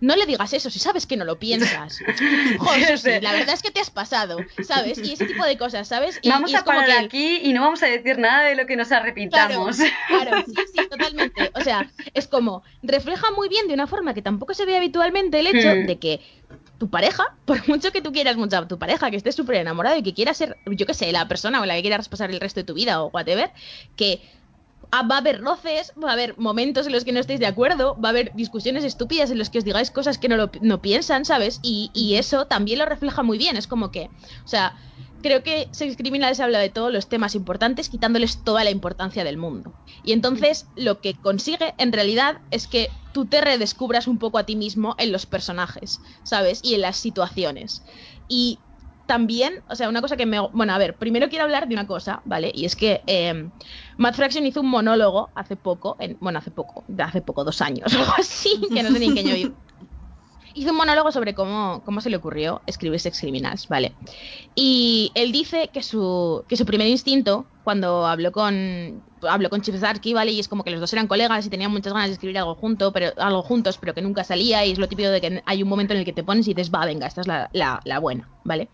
no le digas eso si sabes que no lo piensas. Joder, Susi, la verdad es que te has pasado, ¿sabes? Y ese tipo de cosas, ¿sabes? Y, Vamos y es a como parar que- aquí y no vamos a decir nada de lo que nos arrepintamos. claro, sí, sí, totalmente. O sea, es como, refleja muy bien de una forma que tampoco se ve habitualmente el hecho Hmm. de que tu pareja, por mucho que tú quieras mucho a tu pareja, que estés súper enamorado y que quieras ser, yo qué sé, la persona con la que quieras pasar el resto de tu vida o whatever, que va a haber roces, va a haber momentos en los que no estéis de acuerdo, va a haber discusiones estúpidas en los que os digáis cosas que no, lo, no piensan, ¿sabes? Y, y eso también lo refleja muy bien. Es como que, o sea, creo que Sex Criminals habla de todos los temas importantes, quitándoles toda la importancia del mundo. Y entonces lo que consigue en realidad es que tú te redescubras un poco a ti mismo en los personajes, ¿sabes? Y en las situaciones. Y también, o sea, una cosa que me... Bueno, a ver, primero quiero hablar de una cosa, ¿vale? Y es que eh, Matt Fraction hizo un monólogo hace poco, en, bueno, hace poco, hace poco, dos años o algo así, que no sé ni en qué año. Hizo un monólogo sobre cómo, cómo se le ocurrió escribir Sex Criminals, ¿vale? Y él dice que su, que su primer instinto, cuando habló con, habló con Chip Zdarsky, ¿vale? Y es como que los dos eran colegas y tenían muchas ganas de escribir algo, junto, pero, algo juntos, pero que nunca salía. Y es lo típico de que hay un momento en el que te pones y dices, va, venga, esta es la, la, la buena, ¿vale?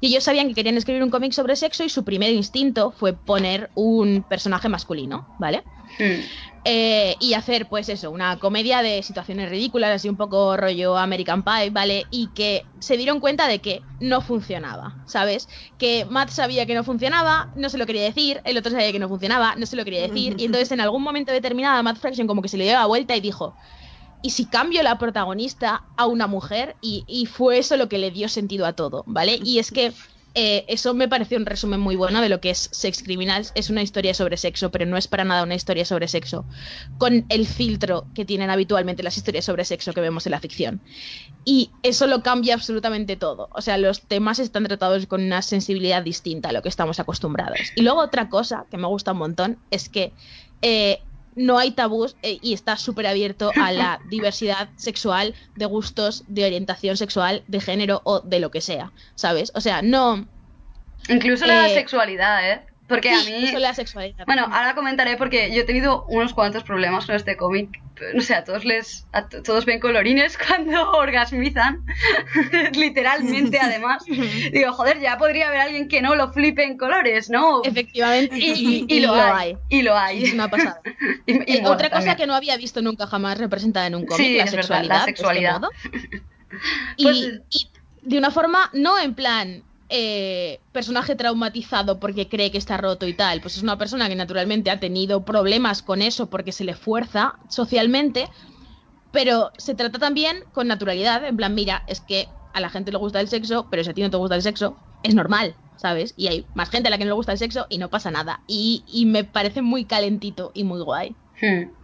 Y ellos sabían que querían escribir un cómic sobre sexo y su primer instinto fue poner un personaje masculino, ¿vale? Hmm. Eh, y hacer, pues eso, una comedia de situaciones ridículas, así un poco rollo American Pie, ¿vale? Y que se dieron cuenta de que no funcionaba, ¿sabes? Que Matt sabía que no funcionaba, no se lo quería decir, el otro sabía que no funcionaba, no se lo quería decir, y entonces en algún momento determinado Matt Fraction como que se le dio la vuelta y dijo, ¿y si cambio la protagonista a una mujer? Y, y fue eso lo que le dio sentido a todo, ¿vale? Y es que eh, eso me pareció un resumen muy bueno de lo que es Sex Criminals. Es una historia sobre sexo, pero no es para nada una historia sobre sexo, con el filtro que tienen habitualmente las historias sobre sexo que vemos en la ficción. Y eso lo cambia absolutamente todo. O sea, los temas están tratados con una sensibilidad distinta a lo que estamos acostumbrados. Y luego otra cosa que me gusta un montón es que eh, no hay tabús eh, y está súper abierto a la diversidad sexual, de gustos, de orientación sexual, de género o de lo que sea, ¿sabes? O sea, no... Incluso la Eh, sexualidad, ¿eh? Porque a mí... eso es la sexualidad. Bueno, ahora comentaré porque yo he tenido unos cuantos problemas con este cómic. No sé, a todos les. A todos ven colorines cuando orgasmizan. Literalmente, además. Digo, joder, ya podría haber alguien que no lo flipe en colores, ¿no? Efectivamente, Y, y lo, hay, Y lo hay. Es una pasada. Y- y Eh, otra cosa también. que no había visto nunca jamás representada en un cómic, Sí, la, verdad, sexualidad, de este modo. Y, Pues- y de una forma, no en plan eh, personaje traumatizado porque cree que está roto y tal, pues es una persona que naturalmente ha tenido problemas con eso porque se le fuerza socialmente, pero se trata también con naturalidad, en plan, mira, es que a la gente le gusta el sexo, pero si a ti no te gusta el sexo, es normal, ¿sabes? Y hay más gente a la que no le gusta el sexo y no pasa nada. Y, y me parece muy calentito y muy guay. Hmm.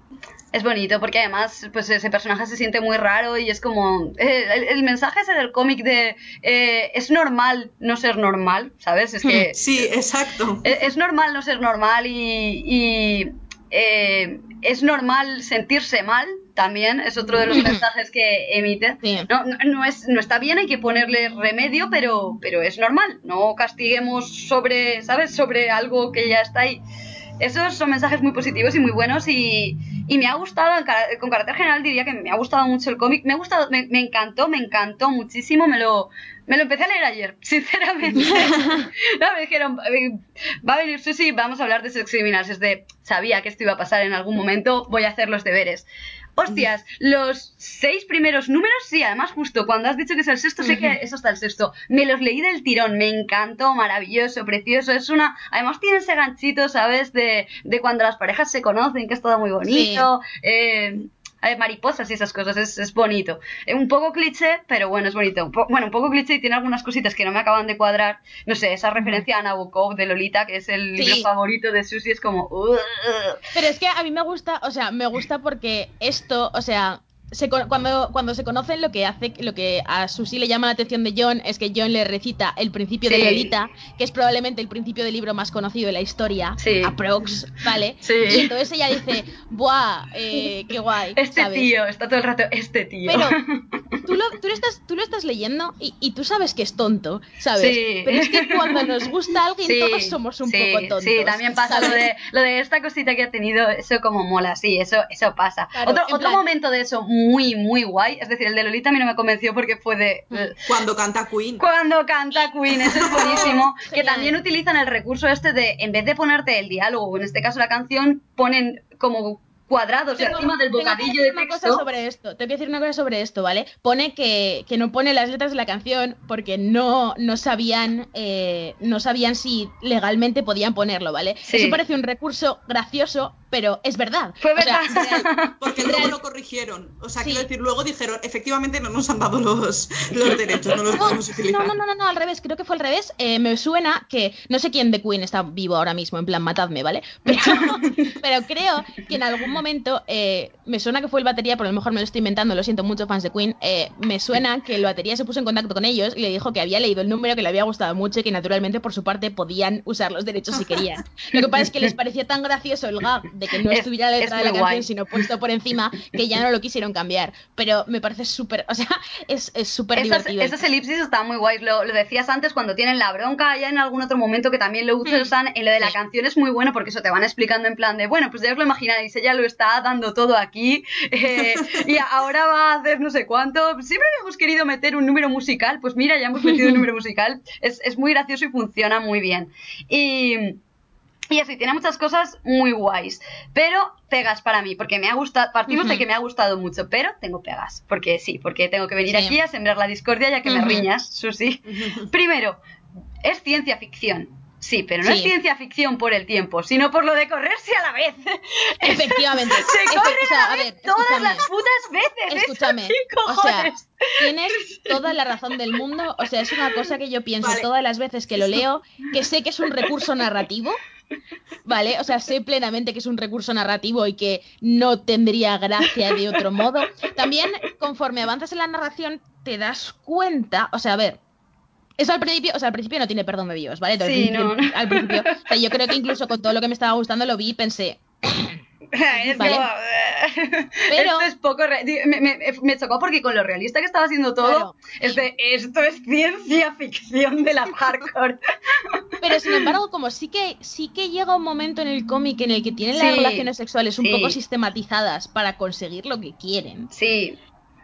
Es bonito porque además pues ese personaje se siente muy raro y es como eh, el, el mensaje ese del cómic de eh, es normal no ser normal, ¿sabes? Es que Sí, exacto. es, es normal no ser normal y, y, eh, es normal sentirse mal también, es otro de los mensajes que emite. Sí. No, no, no es, no está bien, hay que ponerle remedio, pero, pero es normal. No castiguemos sobre, ¿sabes? Sobre algo que ya está ahí. Esos son mensajes muy positivos y muy buenos y, y me ha gustado, con carácter general diría que me ha gustado mucho el cómic. Me ha gustado, me, me encantó, me encantó muchísimo. Me lo, me lo empecé a leer ayer, sinceramente. no, me dijeron, va a venir Susi, vamos a hablar de Sex Criminals. Es de, sabía que esto iba a pasar en algún momento, voy a hacer los deberes. Hostias, los seis primeros números, sí, además justo cuando has dicho que es el sexto, sé que eso está el sexto. Me los leí del tirón, me encantó, maravilloso, precioso. Es una, además tiene ese ganchito, ¿sabes? De, de cuando las parejas se conocen, que es todo muy bonito. Eh, mariposas y esas cosas, es, es bonito. Eh, un poco cliché, pero bueno, es bonito. Po- bueno, un poco cliché y tiene algunas cositas que no me acaban de cuadrar. No sé, esa referencia a Nabokov de Lolita, que es el Sí. libro favorito de Susi, es como... Pero es que a mí me gusta, o sea, me gusta porque esto, o sea, se cuando, cuando se conocen lo que hace, lo que a Susi le llama la atención de John es que John le recita el principio de Sí. Lolita, que es probablemente el principio del libro más conocido de la historia, Sí. aprox, ¿vale? Sí. Y entonces ella dice, ¡buah! eh, ¡Qué guay! Este ¿sabes? tío, está todo el rato, este tío. Pero tú lo, tú lo estás, tú lo estás leyendo y, y tú sabes que es tonto, ¿sabes? Pero es que cuando nos gusta alguien todos somos un poco tontos. Sí, también pasa lo de, lo de esta cosita que ha tenido, eso como mola, sí, eso, eso pasa. Claro, otro otro plan- momento de eso muy, muy guay, es decir, el de Lolita a mí no me convenció porque fue de... Mm. eh, Cuando canta Queen. Cuando canta Queen, eso es buenísimo. que también utilizan el recurso este de, en vez de ponerte el diálogo, o en este caso la canción, ponen como cuadrados Tengo- encima del tengo que bocadillo decir de una cosa texto. sobre esto. Tengo que decir una cosa sobre esto, ¿vale? Pone que, que no pone las letras de la canción porque no, no sabían eh, no sabían si legalmente podían ponerlo, ¿vale? Sí. Eso parece un recurso gracioso, pero es verdad. Fue O sea, verdad. real- Porque luego Real- lo corrigieron. O sea, Sí. quiero decir, luego dijeron, efectivamente no nos han dado los, los derechos, no los podemos utilizar. No, no, no, no, no, al revés, creo que fue al revés. Eh, me suena que no sé quién de Queen está vivo ahora mismo, en plan, matadme, ¿vale? Pero, pero creo que en algún momento eh, me suena que fue el batería, pero a lo mejor me lo estoy inventando, lo siento mucho, fans de Queen. eh, me suena que el batería se puso en contacto con ellos y le dijo que había leído el número, que le había gustado mucho y que naturalmente por su parte podían usar los derechos si querían. Lo que pasa es que les parecía tan gracioso el gag de que no Es- estuviera la es letra de la canción, sino puesto por encima, que ya no lo quisieron cambiar. Pero me parece súper, o sea, es es súper Esas, divertido. esas elipsis están muy guays, lo, lo decías antes cuando tienen la bronca, ya en algún otro momento que también lo usan, en lo de la Sí. canción es muy bueno porque eso te van explicando en plan de, bueno, pues ya os lo imagináis, ella lo está dando todo aquí eh, y ahora va a hacer no sé cuánto, siempre habíamos querido meter un número musical, pues mira, ya hemos metido un número musical, es, es muy gracioso y funciona muy bien. Y... Y así, tiene muchas cosas muy guays. Pero pegas para mí, porque me ha gustado. Partimos de que me ha gustado mucho, pero tengo pegas. Porque sí, porque tengo que venir Sí. aquí a sembrar la discordia ya que me riñas, Susi. Primero, es ciencia ficción. Sí, pero no es ciencia ficción por el tiempo, sino por lo de correrse a la vez. Efectivamente. Se Efe- corren o sea, a la vez ver, todas escúchame. las putas veces. Escúchame, ¿Esto qué o sea, tienes toda la razón del mundo, o sea, es una cosa que yo pienso Vale. todas las veces que lo leo, que sé que es un recurso narrativo, ¿vale? O sea, sé plenamente que es un recurso narrativo y que no tendría gracia de otro modo. También, conforme avanzas en la narración, te das cuenta, o sea, a ver, eso al principio, o sea, al principio no tiene perdón de Dios, ¿vale? Al Sí, no. Al principio, o sea, yo creo que incluso con todo lo que me estaba gustando lo vi y pensé, Es Vale. como, Pero- Esto es poco. Me, me- me chocó porque con lo realista que estaba haciendo todo, Claro. es de esto es ciencia ficción de la hardcore. Pero sin embargo, como sí que sí que llega un momento en el cómic en el que tienen las relaciones sexuales un sí. poco sistematizadas para conseguir lo que quieren. Sí.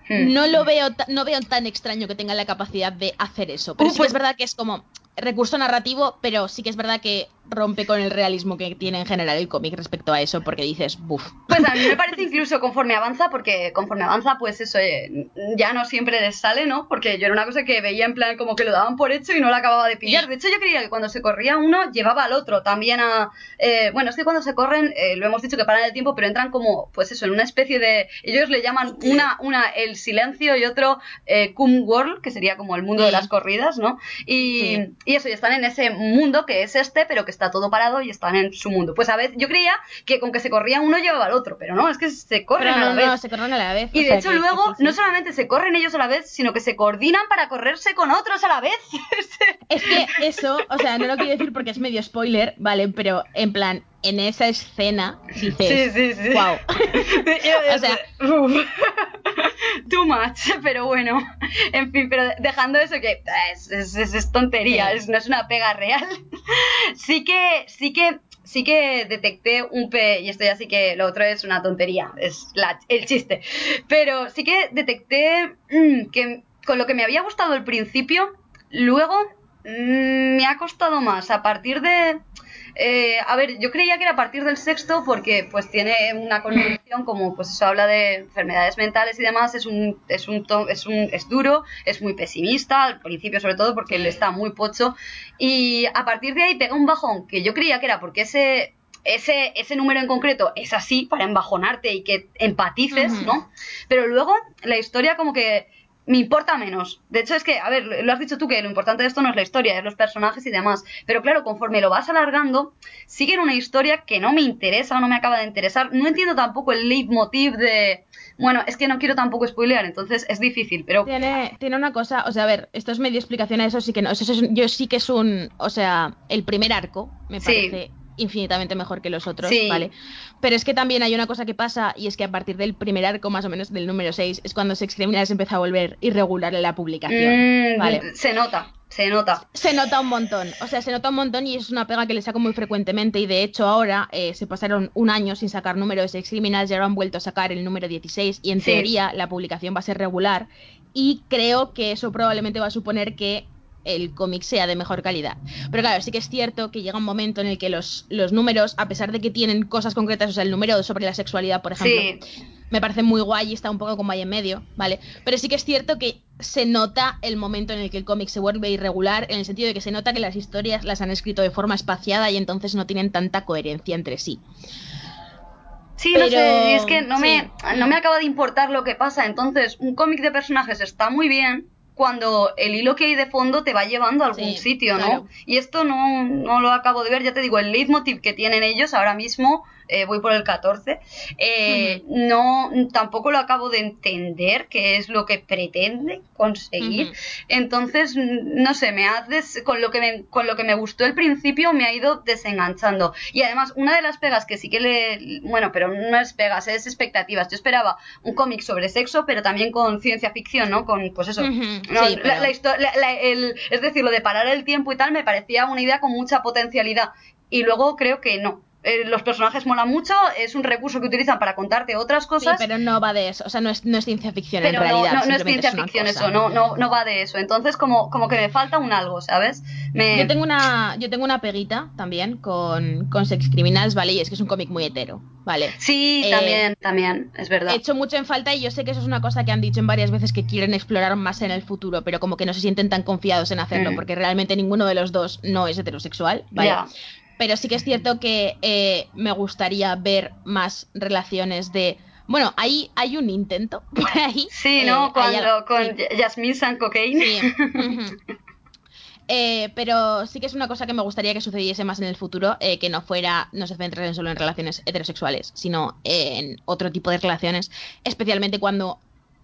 Hmm. No lo veo no veo tan extraño que tengan la capacidad de hacer eso. Pero Uh, sí que pues- es verdad que es como recurso narrativo, pero sí que es verdad que rompe con el realismo que tiene en general el cómic respecto a eso, porque dices, buf. Pues a mí me parece incluso conforme avanza, porque conforme avanza, pues eso, eh, ya no siempre les sale, ¿no? Porque yo era una cosa que veía en plan como que lo daban por hecho y no lo acababa de pillar. De hecho, yo creía que cuando se corría uno, llevaba al otro también a... eh, bueno, es que cuando se corren, eh, lo hemos dicho que paran el tiempo, pero entran como, pues eso, en una especie de... Ellos le llaman una, una el silencio y otro eh, cum world, que sería como el mundo de las corridas, ¿no? Y, Sí. y eso, y están en ese mundo que es este, pero que está todo parado y están en su mundo. Pues a veces yo creía que con que se corría uno llevaba al otro, pero no, es que se corren Pero a no, la vez. no, se corren a la vez. y de hecho que- luego sí, sí. no solamente se corren ellos a la vez, sino que se coordinan para correrse con otros a la vez. Es que eso, o sea, no lo quiero decir porque es medio spoiler, ¿vale? Pero en plan, en esa escena dices, Sí, sí, sí. wow. o sea-. Too much, pero bueno. En fin, pero dejando eso que es, es- es- es tontería, es- no es una pega real. Sí que, sí que, sí que detecté un P, y esto ya sí que lo otro es una tontería, es la- el chiste. Pero sí que detecté mm, que con lo que me había gustado al principio, luego mm, me ha costado más a partir de eh, a ver, yo creía que era a partir del sexto porque pues tiene una connotación como pues eso habla de enfermedades mentales y demás, es un es un to- es un es duro, es muy pesimista al principio sobre todo porque él está muy pocho y a partir de ahí pega un bajón que yo creía que era porque ese ese, ese número en concreto es así para embajonarte y que empatices. ¿no? Pero luego la historia como que me importa menos. De hecho, es que, a ver, lo has dicho tú que lo importante de esto no es la historia, es los personajes y demás. Pero claro, conforme lo vas alargando, siguen una historia que no me interesa o no me acaba de interesar. No entiendo tampoco el leitmotiv de. Bueno, es que no quiero tampoco spoilear, entonces es difícil, pero. Tiene, tiene una cosa, o sea, a ver, esto es medio explicación a eso, sí que no. Eso es- yo sí que es un, o sea, el primer arco me Sí. Infinitamente mejor que los otros, Sí. ¿vale? Pero es que también hay una cosa que pasa y es que a partir del primer arco, más o menos del número 6, es cuando Sex Criminals empieza a volver irregular en la publicación, Mm, ¿vale? Se nota, se nota. Se nota un montón, o sea, se nota un montón y es una pega que le saco muy frecuentemente y de hecho ahora eh, se pasaron un año sin sacar número de Sex Criminals y ahora han vuelto a sacar el número 16 y en Sí. teoría la publicación va a ser regular y creo que eso probablemente va a suponer que el cómic sea de mejor calidad. Pero claro, sí que es cierto que llega un momento en el que los, los números, a pesar de que tienen cosas concretas, o sea, el número sobre la sexualidad, por ejemplo, Sí. me parece muy guay y está un poco como ahí en medio, ¿vale? Pero sí que es cierto que se nota el momento en el que el cómic se vuelve irregular, en el sentido de que se nota que las historias las han escrito de forma espaciada y entonces no tienen tanta coherencia entre sí. Sí, no sé, es que no, sí. me, no me acaba de importar lo que pasa. Entonces, un cómic de personajes está muy bien cuando el hilo que hay de fondo te va llevando a algún Sí, sitio, ¿no? claro. Y esto no, no lo acabo de ver, ya te digo, el leitmotiv que tienen ellos ahora mismo, eh, voy por el 14, eh, no, tampoco lo acabo de entender qué es lo que pretende conseguir. Entonces, no sé, me ha des- con lo que me, con lo que me gustó el principio me ha ido desenganchando. Y además, una de las pegas que sí que le, bueno, pero no es pegas, es expectativas. Yo esperaba un cómic sobre sexo, pero también con ciencia ficción, ¿no? Con, pues eso. No, sí, la- pero- la- la- el- es decir, lo de parar el tiempo y tal me parecía una idea con mucha potencialidad. Y luego creo que no. Eh, los personajes molan mucho, es un recurso que utilizan para contarte otras Sí, cosas. pero no va de eso. O sea, no es, no es ciencia ficción pero en no- realidad. no, no, es ciencia ficción cosa. eso, no, no, no va de eso. Entonces, como, como que me falta un algo, ¿sabes? Me... Yo tengo una, yo tengo una peguita también con, con Sex Criminals, ¿vale? Y es que es un cómic muy hetero, ¿vale? Sí, Eh, también, también, es verdad. He hecho mucho en falta y yo sé que eso es una cosa que han dicho en varias veces que quieren explorar más en el futuro, pero como que no se sienten tan confiados en hacerlo, Mm. porque realmente ninguno de los dos no es heterosexual, ¿vale? Ya. Pero sí que es cierto que eh, me gustaría ver más relaciones de... Bueno, ahí hay un intento por ahí. Sí, eh, ¿no? hay Cuando, algo- con sí. San Cocaine. Sí. Eh, pero sí que es una cosa que me gustaría que sucediese más en el futuro, eh, que no fuera, no se centren solo en relaciones heterosexuales, sino en otro tipo de relaciones, especialmente cuando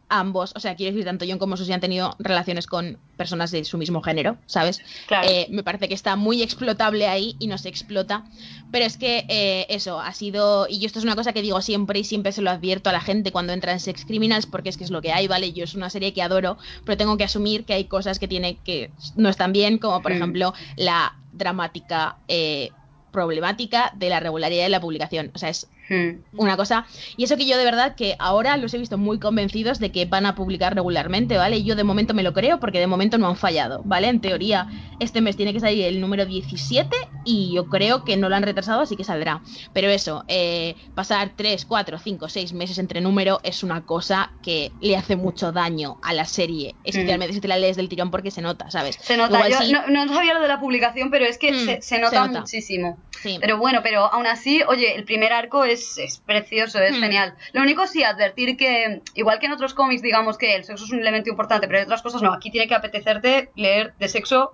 ambos, o sea, quiero decir, tanto John como Susie han tenido relaciones con personas de su mismo género, ¿sabes? Claro. Eh, me parece que está muy explotable ahí y no se explota. Pero es que eh, eso ha sido. Y yo esto es una cosa que digo siempre y siempre se lo advierto a la gente cuando entra en Sex Criminals, porque es que es lo que hay, ¿vale? Yo es una serie que adoro, pero tengo que asumir que hay cosas que tiene que no están bien, como por Mm. ejemplo la dramática eh, problemática de la regularidad de la publicación. O sea, es Hmm. una cosa. Y eso que yo de verdad que ahora los he visto muy convencidos de que van a publicar regularmente, ¿vale? Y yo de momento me lo creo porque de momento no han fallado, ¿vale? En teoría, este mes tiene que salir el número 17 y yo creo que no lo han retrasado, así que saldrá. Pero eso, eh, pasar 3, 4, 5, 6 meses entre número es una cosa que le hace mucho daño a la serie, especialmente si te la lees del tirón porque se nota, ¿sabes? Se nota, Igual yo no, no sabía lo de la publicación, pero es que Mm, se, se se nota nota. muchísimo. sí. Pero bueno, pero aún así, oye, el primer arco es, es precioso, es Hmm. genial. Lo único sí, advertir que, igual que en otros cómics, digamos que el sexo es un elemento importante, pero hay otras cosas no. Aquí tiene que apetecerte leer de sexo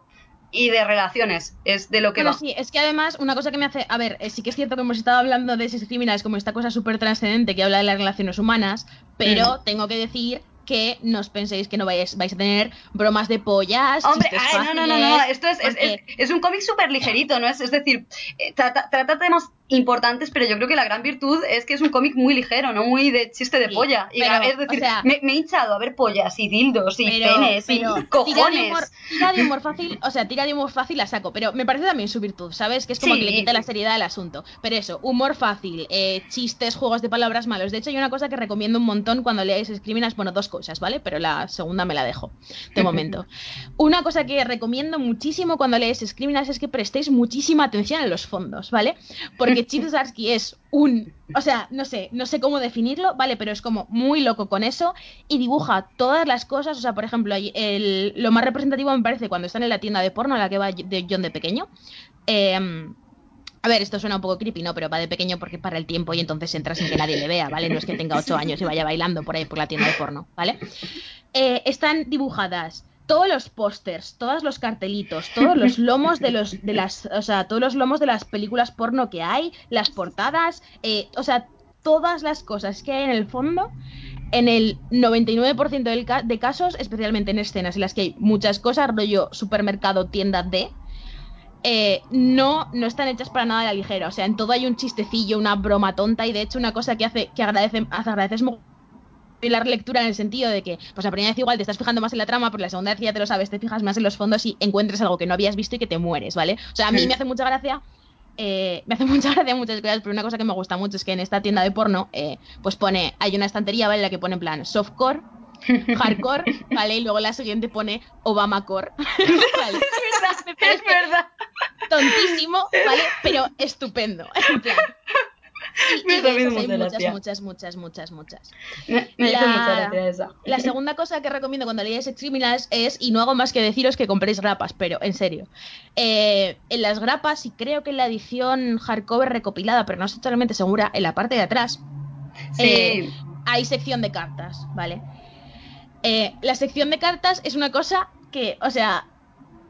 y de relaciones. Es de lo que Bueno, va. sí, es que además una cosa que me hace, a ver, eh, sí que es cierto que hemos estado hablando de sex criminals como esta cosa súper trascendente que habla de las relaciones humanas, pero Mm. tengo que decir que no os penséis que no vais, vais a tener bromas de pollas, Hombre, no, no, no, no, esto es, es, porque- es- es un cómic súper ligerito, ¿no? Es, es decir, eh, trata, trata temas importantes, pero yo creo que la gran virtud es que es un cómic muy ligero, no muy de chiste de Sí, polla. Y, pero, es decir, o sea- me, me he hinchado a ver pollas y dildos y pero, penes pero y tira de, cojones. humor, tira de humor fácil, o sea, tira de humor fácil a saco, pero me parece también su virtud, ¿sabes? Que es como Sí. que le quita la seriedad al asunto. Pero eso, humor fácil, eh, chistes, juegos de palabras malos. De hecho, hay una cosa que recomiendo un montón cuando leáis Criminals, bueno, dos cosas, ¿vale? Pero la segunda me la dejo de momento. Una cosa que recomiendo muchísimo cuando leéis Criminals es que prestéis muchísima atención a los fondos, ¿vale? Porque Chip Zdarsky es un, o sea, no sé, no sé cómo definirlo, ¿vale? Pero es como muy loco con eso y dibuja todas las cosas, o sea, por ejemplo, el- lo más representativo me parece cuando están en la tienda de porno, a la que va de John de pequeño. Em, a ver, esto suena un poco creepy, ¿no? Pero va de pequeño porque para el tiempo y entonces entra sin que nadie le vea, ¿vale? No es que tenga ocho años y vaya bailando por ahí por la tienda de porno, ¿vale? Eh, están dibujadas todos los pósters, todos los cartelitos, todos los lomos de los de las, o sea, todos los lomos de las películas porno que hay, las portadas, eh, o sea, todas las cosas que hay en el fondo, en el 99% del ca- de casos, especialmente en escenas en las que hay muchas cosas, rollo supermercado, tienda de, eh, no, no están hechas para nada a la ligera. O sea, en todo hay un chistecillo, una broma tonta y de hecho una cosa que hace que agradece, agradeces la lectura en el sentido de que, pues la primera vez igual te estás fijando más en la trama, pero la segunda vez ya te lo sabes, te fijas más en los fondos y encuentres algo que no habías visto y que te mueres, ¿vale? O sea, a mí Mm. me hace mucha gracia. eh, me hace mucha gracia muchas cosas, pero una cosa que me gusta mucho es que en esta tienda de porno, eh, pues pone, hay una estantería, ¿vale? En la que pone en plan softcore, hardcore, ¿vale? Y luego la siguiente pone Obamacore. ¿vale? Es parece verdad. tontísimo, ¿vale? Pero estupendo. En plan. Y, muchas, gracia. muchas, muchas, muchas, muchas. Me, me hizo La- mucha gracia esa. La segunda cosa que recomiendo cuando leáis Criminals es, y no hago más que deciros que compréis grapas, pero en serio. eh, en las grapas, y creo que en la edición hardcover recopilada, pero no estoy totalmente segura, en la parte de atrás, Sí. eh, hay sección de cartas, ¿vale? Eh, la sección de cartas es una cosa que, o sea,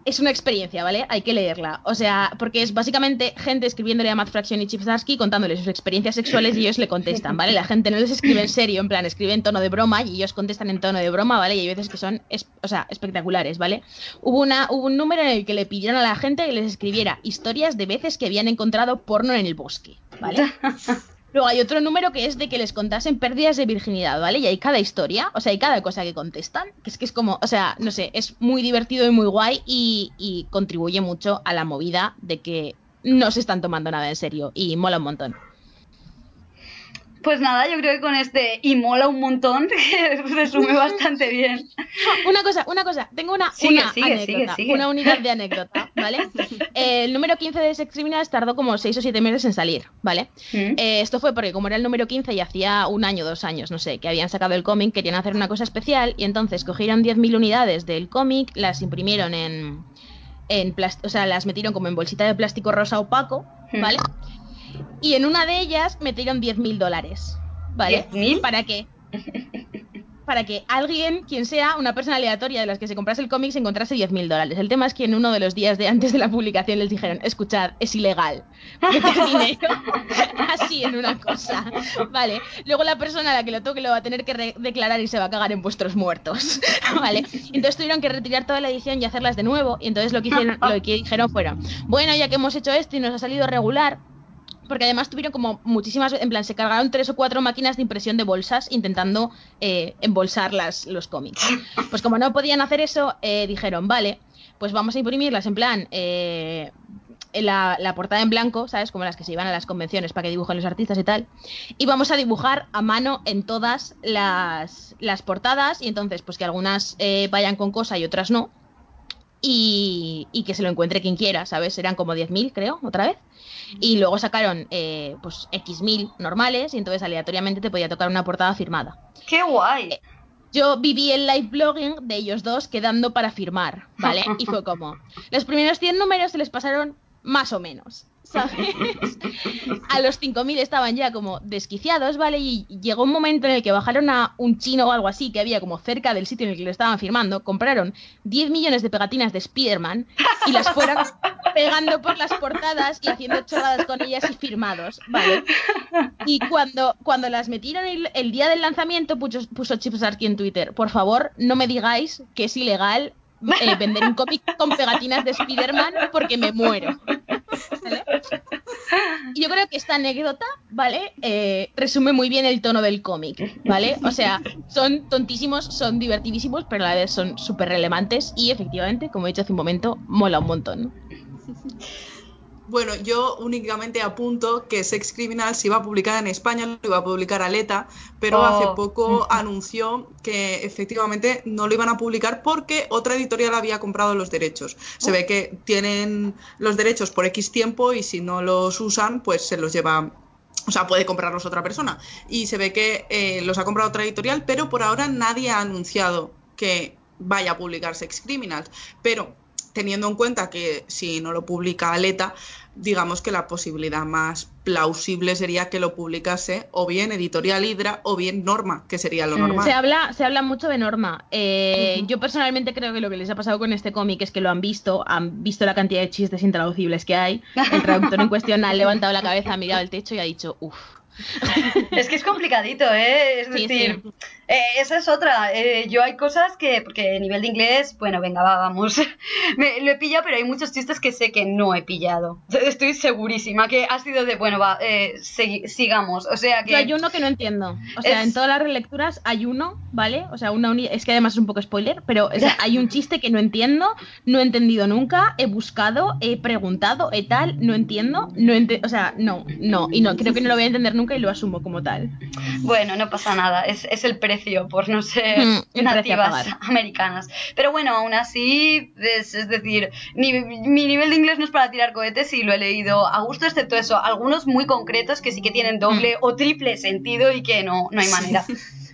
es una experiencia, ¿vale? Hay que leerla. O sea, porque es básicamente gente escribiéndole a Matt Fraction y Chip Zdarsky contándole sus experiencias sexuales y ellos le contestan, ¿vale? La gente no les escribe en serio, en plan, escribe en tono de broma y ellos contestan en tono de broma, ¿vale? Y hay veces que son, es- o sea, espectaculares, ¿vale? Hubo, una, hubo un número en el que le pidieron a la gente que les escribiera historias de veces que habían encontrado porno en el bosque, ¿vale? Luego hay otro número que es de que les contasen pérdidas de virginidad, ¿vale? Y hay cada historia, o sea, hay cada cosa que contestan, que es que es como, o sea, no sé, es muy divertido y muy guay y, y contribuye mucho a la movida de que no se están tomando nada en serio y mola un montón. Pues nada, yo creo que con este y mola un montón, que resume bastante bien. Una cosa, una cosa, tengo una, Sigue, una sigue, anécdota, sigue, una unidad de anécdota, ¿vale? Eh, el número 15 de Sex Criminals tardó como 6 o 7 meses en salir, ¿vale? Mm. Eh, esto fue porque como era el número 15 y hacía un año, dos años, no sé, que habían sacado el cómic, querían hacer una cosa especial y entonces cogieron 10.000 unidades del cómic, las imprimieron en, en o sea, las metieron como en bolsita de plástico rosa opaco, Mm. Y en una de ellas metieron 10.000 dólares, ¿vale? ¿10.000? ¿Para qué? Para que alguien, quien sea, una persona aleatoria de las que se comprase el cómic, se encontrase 10.000 dólares. El tema es que en uno de los días de antes de la publicación les dijeron, escuchad, es ilegal meter dinero así en una cosa. Vale. Luego la persona a la que lo toque lo va a tener que declarar y se va a cagar en vuestros muertos. Vale. Entonces tuvieron que retirar toda la edición y hacerlas de nuevo. Y entonces lo que, hicieron, lo que dijeron fueron, bueno, ya que hemos hecho esto y nos ha salido regular, porque además tuvieron como muchísimas, en plan, se cargaron tres o cuatro máquinas de impresión de bolsas intentando eh, embolsar las, los cómics. Pues como no podían hacer eso, eh, dijeron, vale, pues vamos a imprimirlas en plan, eh, en la, la portada en blanco, ¿sabes? Como las que se iban a las convenciones para que dibujen los artistas y tal. Y vamos a dibujar a mano en todas las, las portadas y entonces pues que algunas eh, vayan con cosa y otras no. Y, y que se lo encuentre quien quiera, ¿sabes? Eran como 10.000, creo, otra vez. Y luego sacaron eh, pues X mil normales y entonces aleatoriamente te podía tocar una portada firmada. ¡Qué guay! Yo viví el live blogging de ellos dos quedando para firmar, ¿vale? Y fue como, los primeros 100 números se les pasaron más o menos, A los 5.000 estaban ya como desquiciados, ¿vale? Y llegó un momento en el que bajaron a un chino o algo así que había como cerca del sitio en el que lo estaban firmando, compraron 10 millones de pegatinas de Spider-Man y las fueron pegando por las portadas y haciendo chorradas con ellas y firmados, ¿vale? Y cuando, cuando las metieron el, el día del lanzamiento, puso, puso Chips Arky en Twitter, por favor, no me digáis que es ilegal eh, vender un cómic con pegatinas de Spider-Man porque me muero. Y yo creo que esta anécdota, ¿vale? Eh, resume muy bien el tono del cómic, ¿vale? O sea, son tontísimos, son divertidísimos, pero a la vez son súper relevantes y efectivamente, como he dicho hace un momento, mola un montón. Bueno, yo únicamente apunto que Sex Criminal se iba a publicar en España, lo iba a publicar Aleta, pero Oh. hace poco anunció que efectivamente no lo iban a publicar porque otra editorial había comprado los derechos. Se ve que tienen los derechos por X tiempo y si no los usan, pues se los lleva o sea, puede comprarlos otra persona. Y se ve que eh, los ha comprado otra editorial, pero por ahora nadie ha anunciado que vaya a publicar Sex Criminals. Pero teniendo en cuenta que si no lo publica Aleta, digamos que la posibilidad más plausible sería que lo publicase o bien Editorial Hydra o bien Norma, que sería lo Mm. normal. Se habla, se habla mucho de Norma. Eh. Yo personalmente creo que lo que les ha pasado con este cómic es que lo han visto, han visto la cantidad de chistes intraducibles que hay. El traductor en cuestión ha levantado la cabeza, ha mirado el techo y ha dicho, uff. Es que es complicadito, ¿eh? Es Sí, decir, sí. eh, esa es otra. Eh, yo hay cosas que, porque nivel de inglés, bueno, venga, va, vamos. Me- lo he pillado, pero hay muchos chistes que sé que no he pillado. Estoy segurísima que ha sido de, bueno, va, eh, sigamos. O sea que... Yo hay uno que no entiendo. O sea, Es- en todas las relecturas hay uno, ¿vale? O sea, una uni- es que además es un poco spoiler, pero o sea, hay un chiste que no entiendo, no he entendido nunca, he buscado, he preguntado, he tal, no entiendo, no ente- o sea, no, no, y no, creo que no lo voy a entender nunca y lo asumo como tal. Bueno, no pasa nada, es, es el precio por no ser Mm, nativas americanas. Pero bueno, aún así, es, es decir, ni- mi nivel de inglés no es para tirar cohetes y lo he leído a gusto, excepto eso, algunos muy concretos que sí que tienen doble o triple sentido y que no, no hay manera.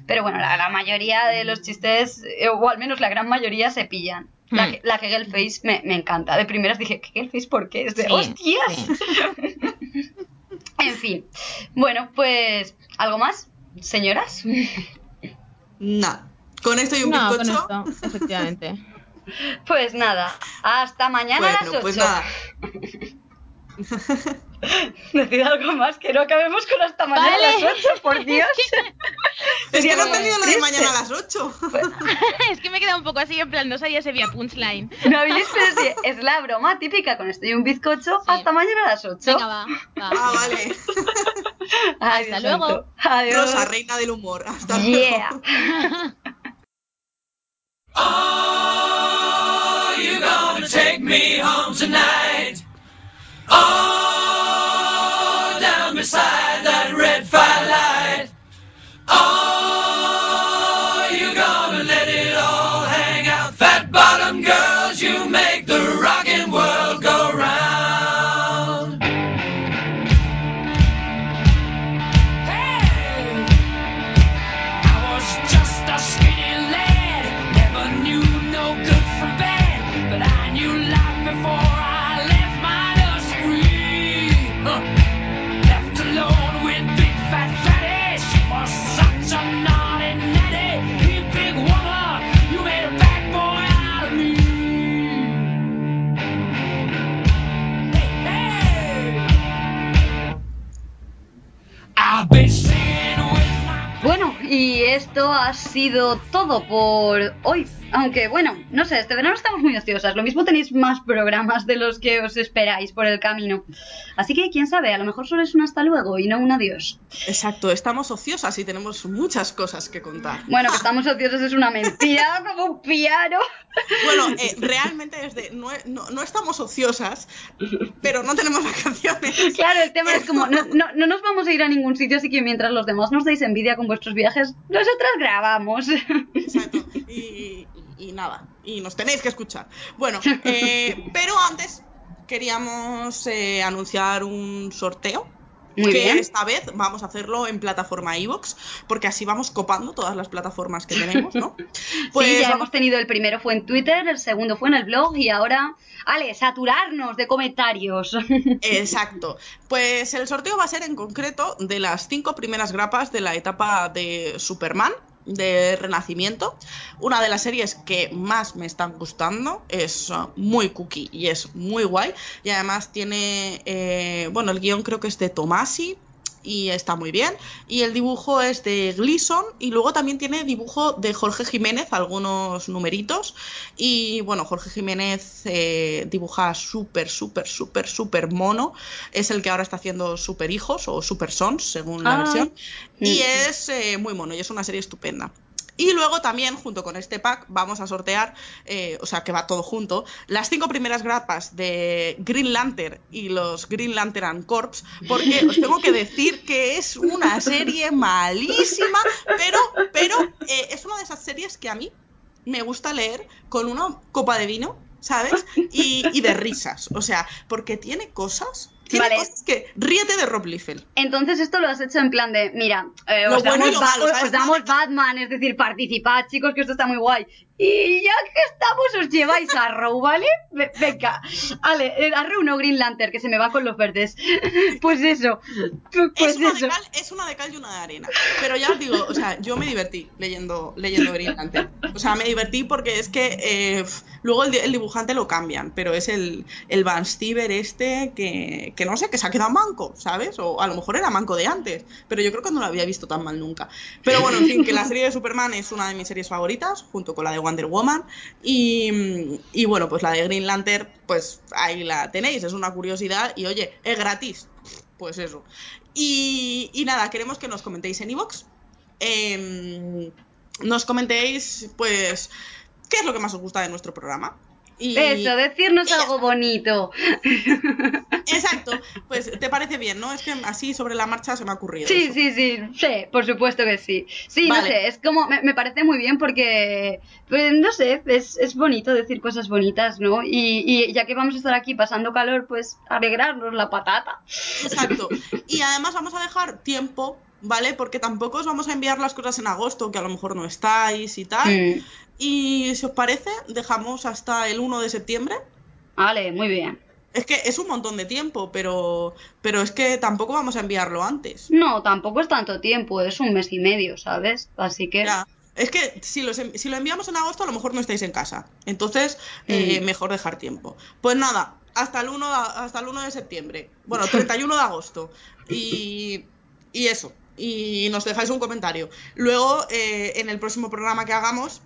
Pero bueno, la, la mayoría de los chistes, eh, o al menos la gran mayoría, se pillan. La, Mm. la Hegel Face me, me encanta. De primeras dije, ¿Hegel Face por qué? Es de, Sí, ¡hostias! sí. En fin. Bueno, pues, ¿algo más? Señoras. Nada. Con esto y un No, con bizcocho. esto, efectivamente. Pues nada, hasta mañana a las Bueno, 8. pues nada. Decid algo más, que no acabemos con hasta mañana Vale. a las 8, por Dios. Es que no he entendido lo de mañana a las 8. es que me he quedado un poco así, en plan, no sabía si había punchline. No habéis pero sí, es la broma típica con esto y un bizcocho. Sí. Hasta mañana a las 8. Venga, va, va. Ah, vale. Ay, Hasta Dios luego. santo. Adiós. Rosa, reina del humor. Hasta luego. Yeah. Are you gonna take me home tonight? Oh, beside that red firelight. Oh, y esto ha sido todo por hoy. Aunque bueno, no sé, este verano estamos muy ociosas. Lo mismo tenéis más programas de los que os esperáis por el camino. Así que quién sabe, a lo mejor solo es un hasta luego y no un adiós. Exacto, estamos ociosas y tenemos muchas cosas que contar. Bueno, que estamos ociosos es una mentira, como un piano. Bueno, eh, realmente es de, no, no- no estamos ociosas, pero no tenemos vacaciones. Claro, el tema es como, no, no, no nos vamos a ir a ningún sitio, así que mientras los demás nos dais envidia con vuestros viajes, nosotras grabamos. Exacto. Y, y nada, y nos tenéis que escuchar. Bueno, eh, pero antes queríamos eh, anunciar un sorteo. Muy que bien. esta vez vamos a hacerlo en plataforma iVoox, porque así vamos copando todas las plataformas que tenemos, ¿no? Pues sí, ya vamos- hemos tenido el primero fue en Twitter, el segundo fue en el blog y ahora, Ale, saturarnos de comentarios. Exacto. Pues el sorteo va a ser en concreto de las cinco primeras grapas de la etapa de Superman, de Renacimiento. Una de las series que más me están gustando. Es uh, muy cookie y es muy guay. Y además tiene, eh, bueno, el guion creo que es de Tomasi. Y está muy bien. Y el dibujo es de Gleason. Y luego también tiene dibujo de Jorge Jiménez, algunos numeritos. Y bueno, Jorge Jiménez eh, dibuja súper, súper, súper, súper mono. Es el que ahora está haciendo Super Hijos o Super Sons, según la Ay. versión. Y Mm. es eh, muy mono y es una serie estupenda. Y luego también, junto con este pack, vamos a sortear, eh, o sea, que va todo junto, las cinco primeras grapas de Green Lantern y los Green Lantern Corps, porque os tengo que decir que es una serie malísima, pero, pero eh, es una de esas series que a mí me gusta leer con una copa de vino, ¿sabes? Y, y de risas, o sea, porque tiene cosas, tiene Vale. cosas que ríete de Rob Liefeld. Entonces esto lo has hecho en plan de, mira, eh, os, bueno damos, malo, os- os damos Batman, es decir, participad chicos, que esto está muy guay. Y ya que estamos, os lleváis a Arrow, ¿vale? Ve- Venga, Ale, eh, Arrow no Green Lantern, que se me va con los verdes. Pues eso, pues es, una eso. de cal, es una de cal y una de arena. Pero ya os digo, o sea, yo me divertí leyendo, leyendo Green Lantern. O sea, me divertí porque es que eh, luego el dibujante lo cambian, pero es el, el Van Stever este que, que no sé, que se ha quedado manco, ¿sabes? O a lo mejor era manco de antes, pero yo creo que no lo había visto tan mal nunca. Pero bueno, en fin, que la serie de Superman es una de mis series favoritas, junto con la de Wonder Woman. Y, bueno, pues la de Green Lantern, pues ahí la tenéis, es una curiosidad y oye, es gratis. Pues eso. Y, y nada, queremos que nos comentéis en iVoox. Em, nos comentéis, pues, qué es lo que más os gusta de nuestro programa. Y, Eso, decirnos algo bonito. Exacto, pues te parece bien, ¿no? Es que así sobre la marcha se me ha ocurrido. Sí, eso. sí, sí, sí, por supuesto que sí. Sí, no sé, es como, me, me parece muy bien porque, pues no sé, es, es bonito decir cosas bonitas, ¿no? Y, y ya que vamos a estar aquí pasando calor, pues alegrarnos la patata. Exacto. Y además vamos a dejar tiempo, ¿vale? Porque tampoco os vamos a enviar las cosas en agosto, que a lo mejor no estáis y tal. Mm, Y si os parece, dejamos hasta el 1 de septiembre. vale, muy bien. Es que es un montón de tiempo, pero, pero es que tampoco vamos a enviarlo antes. No, tampoco es tanto tiempo, es un mes y medio, ¿sabes? Así que... Ya. Es que si, los si lo enviamos en agosto, a lo mejor no estáis en casa. Entonces, eh, mejor dejar tiempo. Pues nada, hasta el 1, a- hasta el 1 de septiembre. Bueno, 31 de agosto. Y, y eso. Y nos dejáis un comentario. Luego, eh, en el próximo programa que hagamos,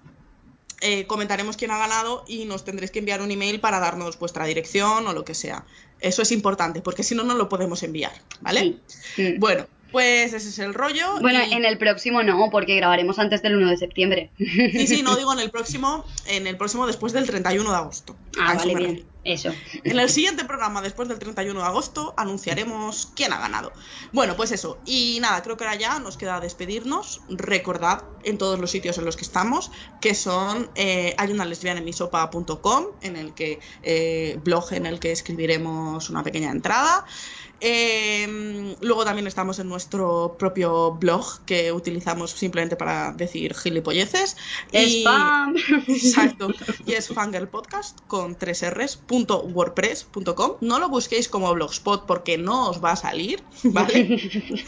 eh, comentaremos quién ha ganado y nos tendréis que enviar un email para darnos vuestra dirección o lo que sea. Eso es importante, porque si no, no lo podemos enviar. ¿Vale? Sí. Bueno, pues ese es el rollo. Bueno, y- en el próximo no, porque grabaremos antes del 1 de septiembre. Sí, sí, no digo en el próximo, en el próximo después del 31 de agosto. Ah, vale, bien. Eso. En el siguiente programa, después del 31 de agosto, anunciaremos quién ha ganado. Bueno, pues eso. Y nada, creo que ahora ya nos queda despedirnos. Recordad en todos los sitios en los que estamos, que son eh, hay una lesbiana en misopa.com, en el que eh, blog en el que escribiremos una pequeña entrada. Eh, luego también estamos en nuestro propio blog que utilizamos simplemente para decir gilipolleces. Y- Spam. Exacto. Y es Fangirl Podcast con 3 R's, punto wordpress.com. No lo busquéis como blogspot porque no os va a salir, ¿vale?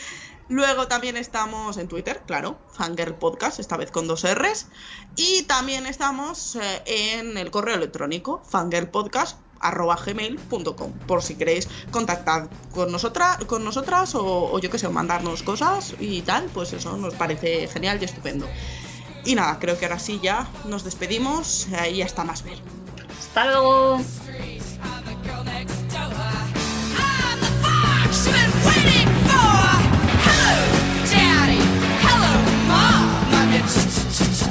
Luego también estamos en Twitter, claro, Fangirl Podcast, esta vez con dos R's. Y también estamos eh, en el correo electrónico, fangirlpodcast.gmail.com por si queréis contactar con, nosotras con nosotras o, o yo que sé, mandarnos cosas y tal, pues eso nos parece genial y estupendo. Y nada, creo que ahora sí ya nos despedimos eh, y hasta más ver. Hasta luego. Hello, next door. I'm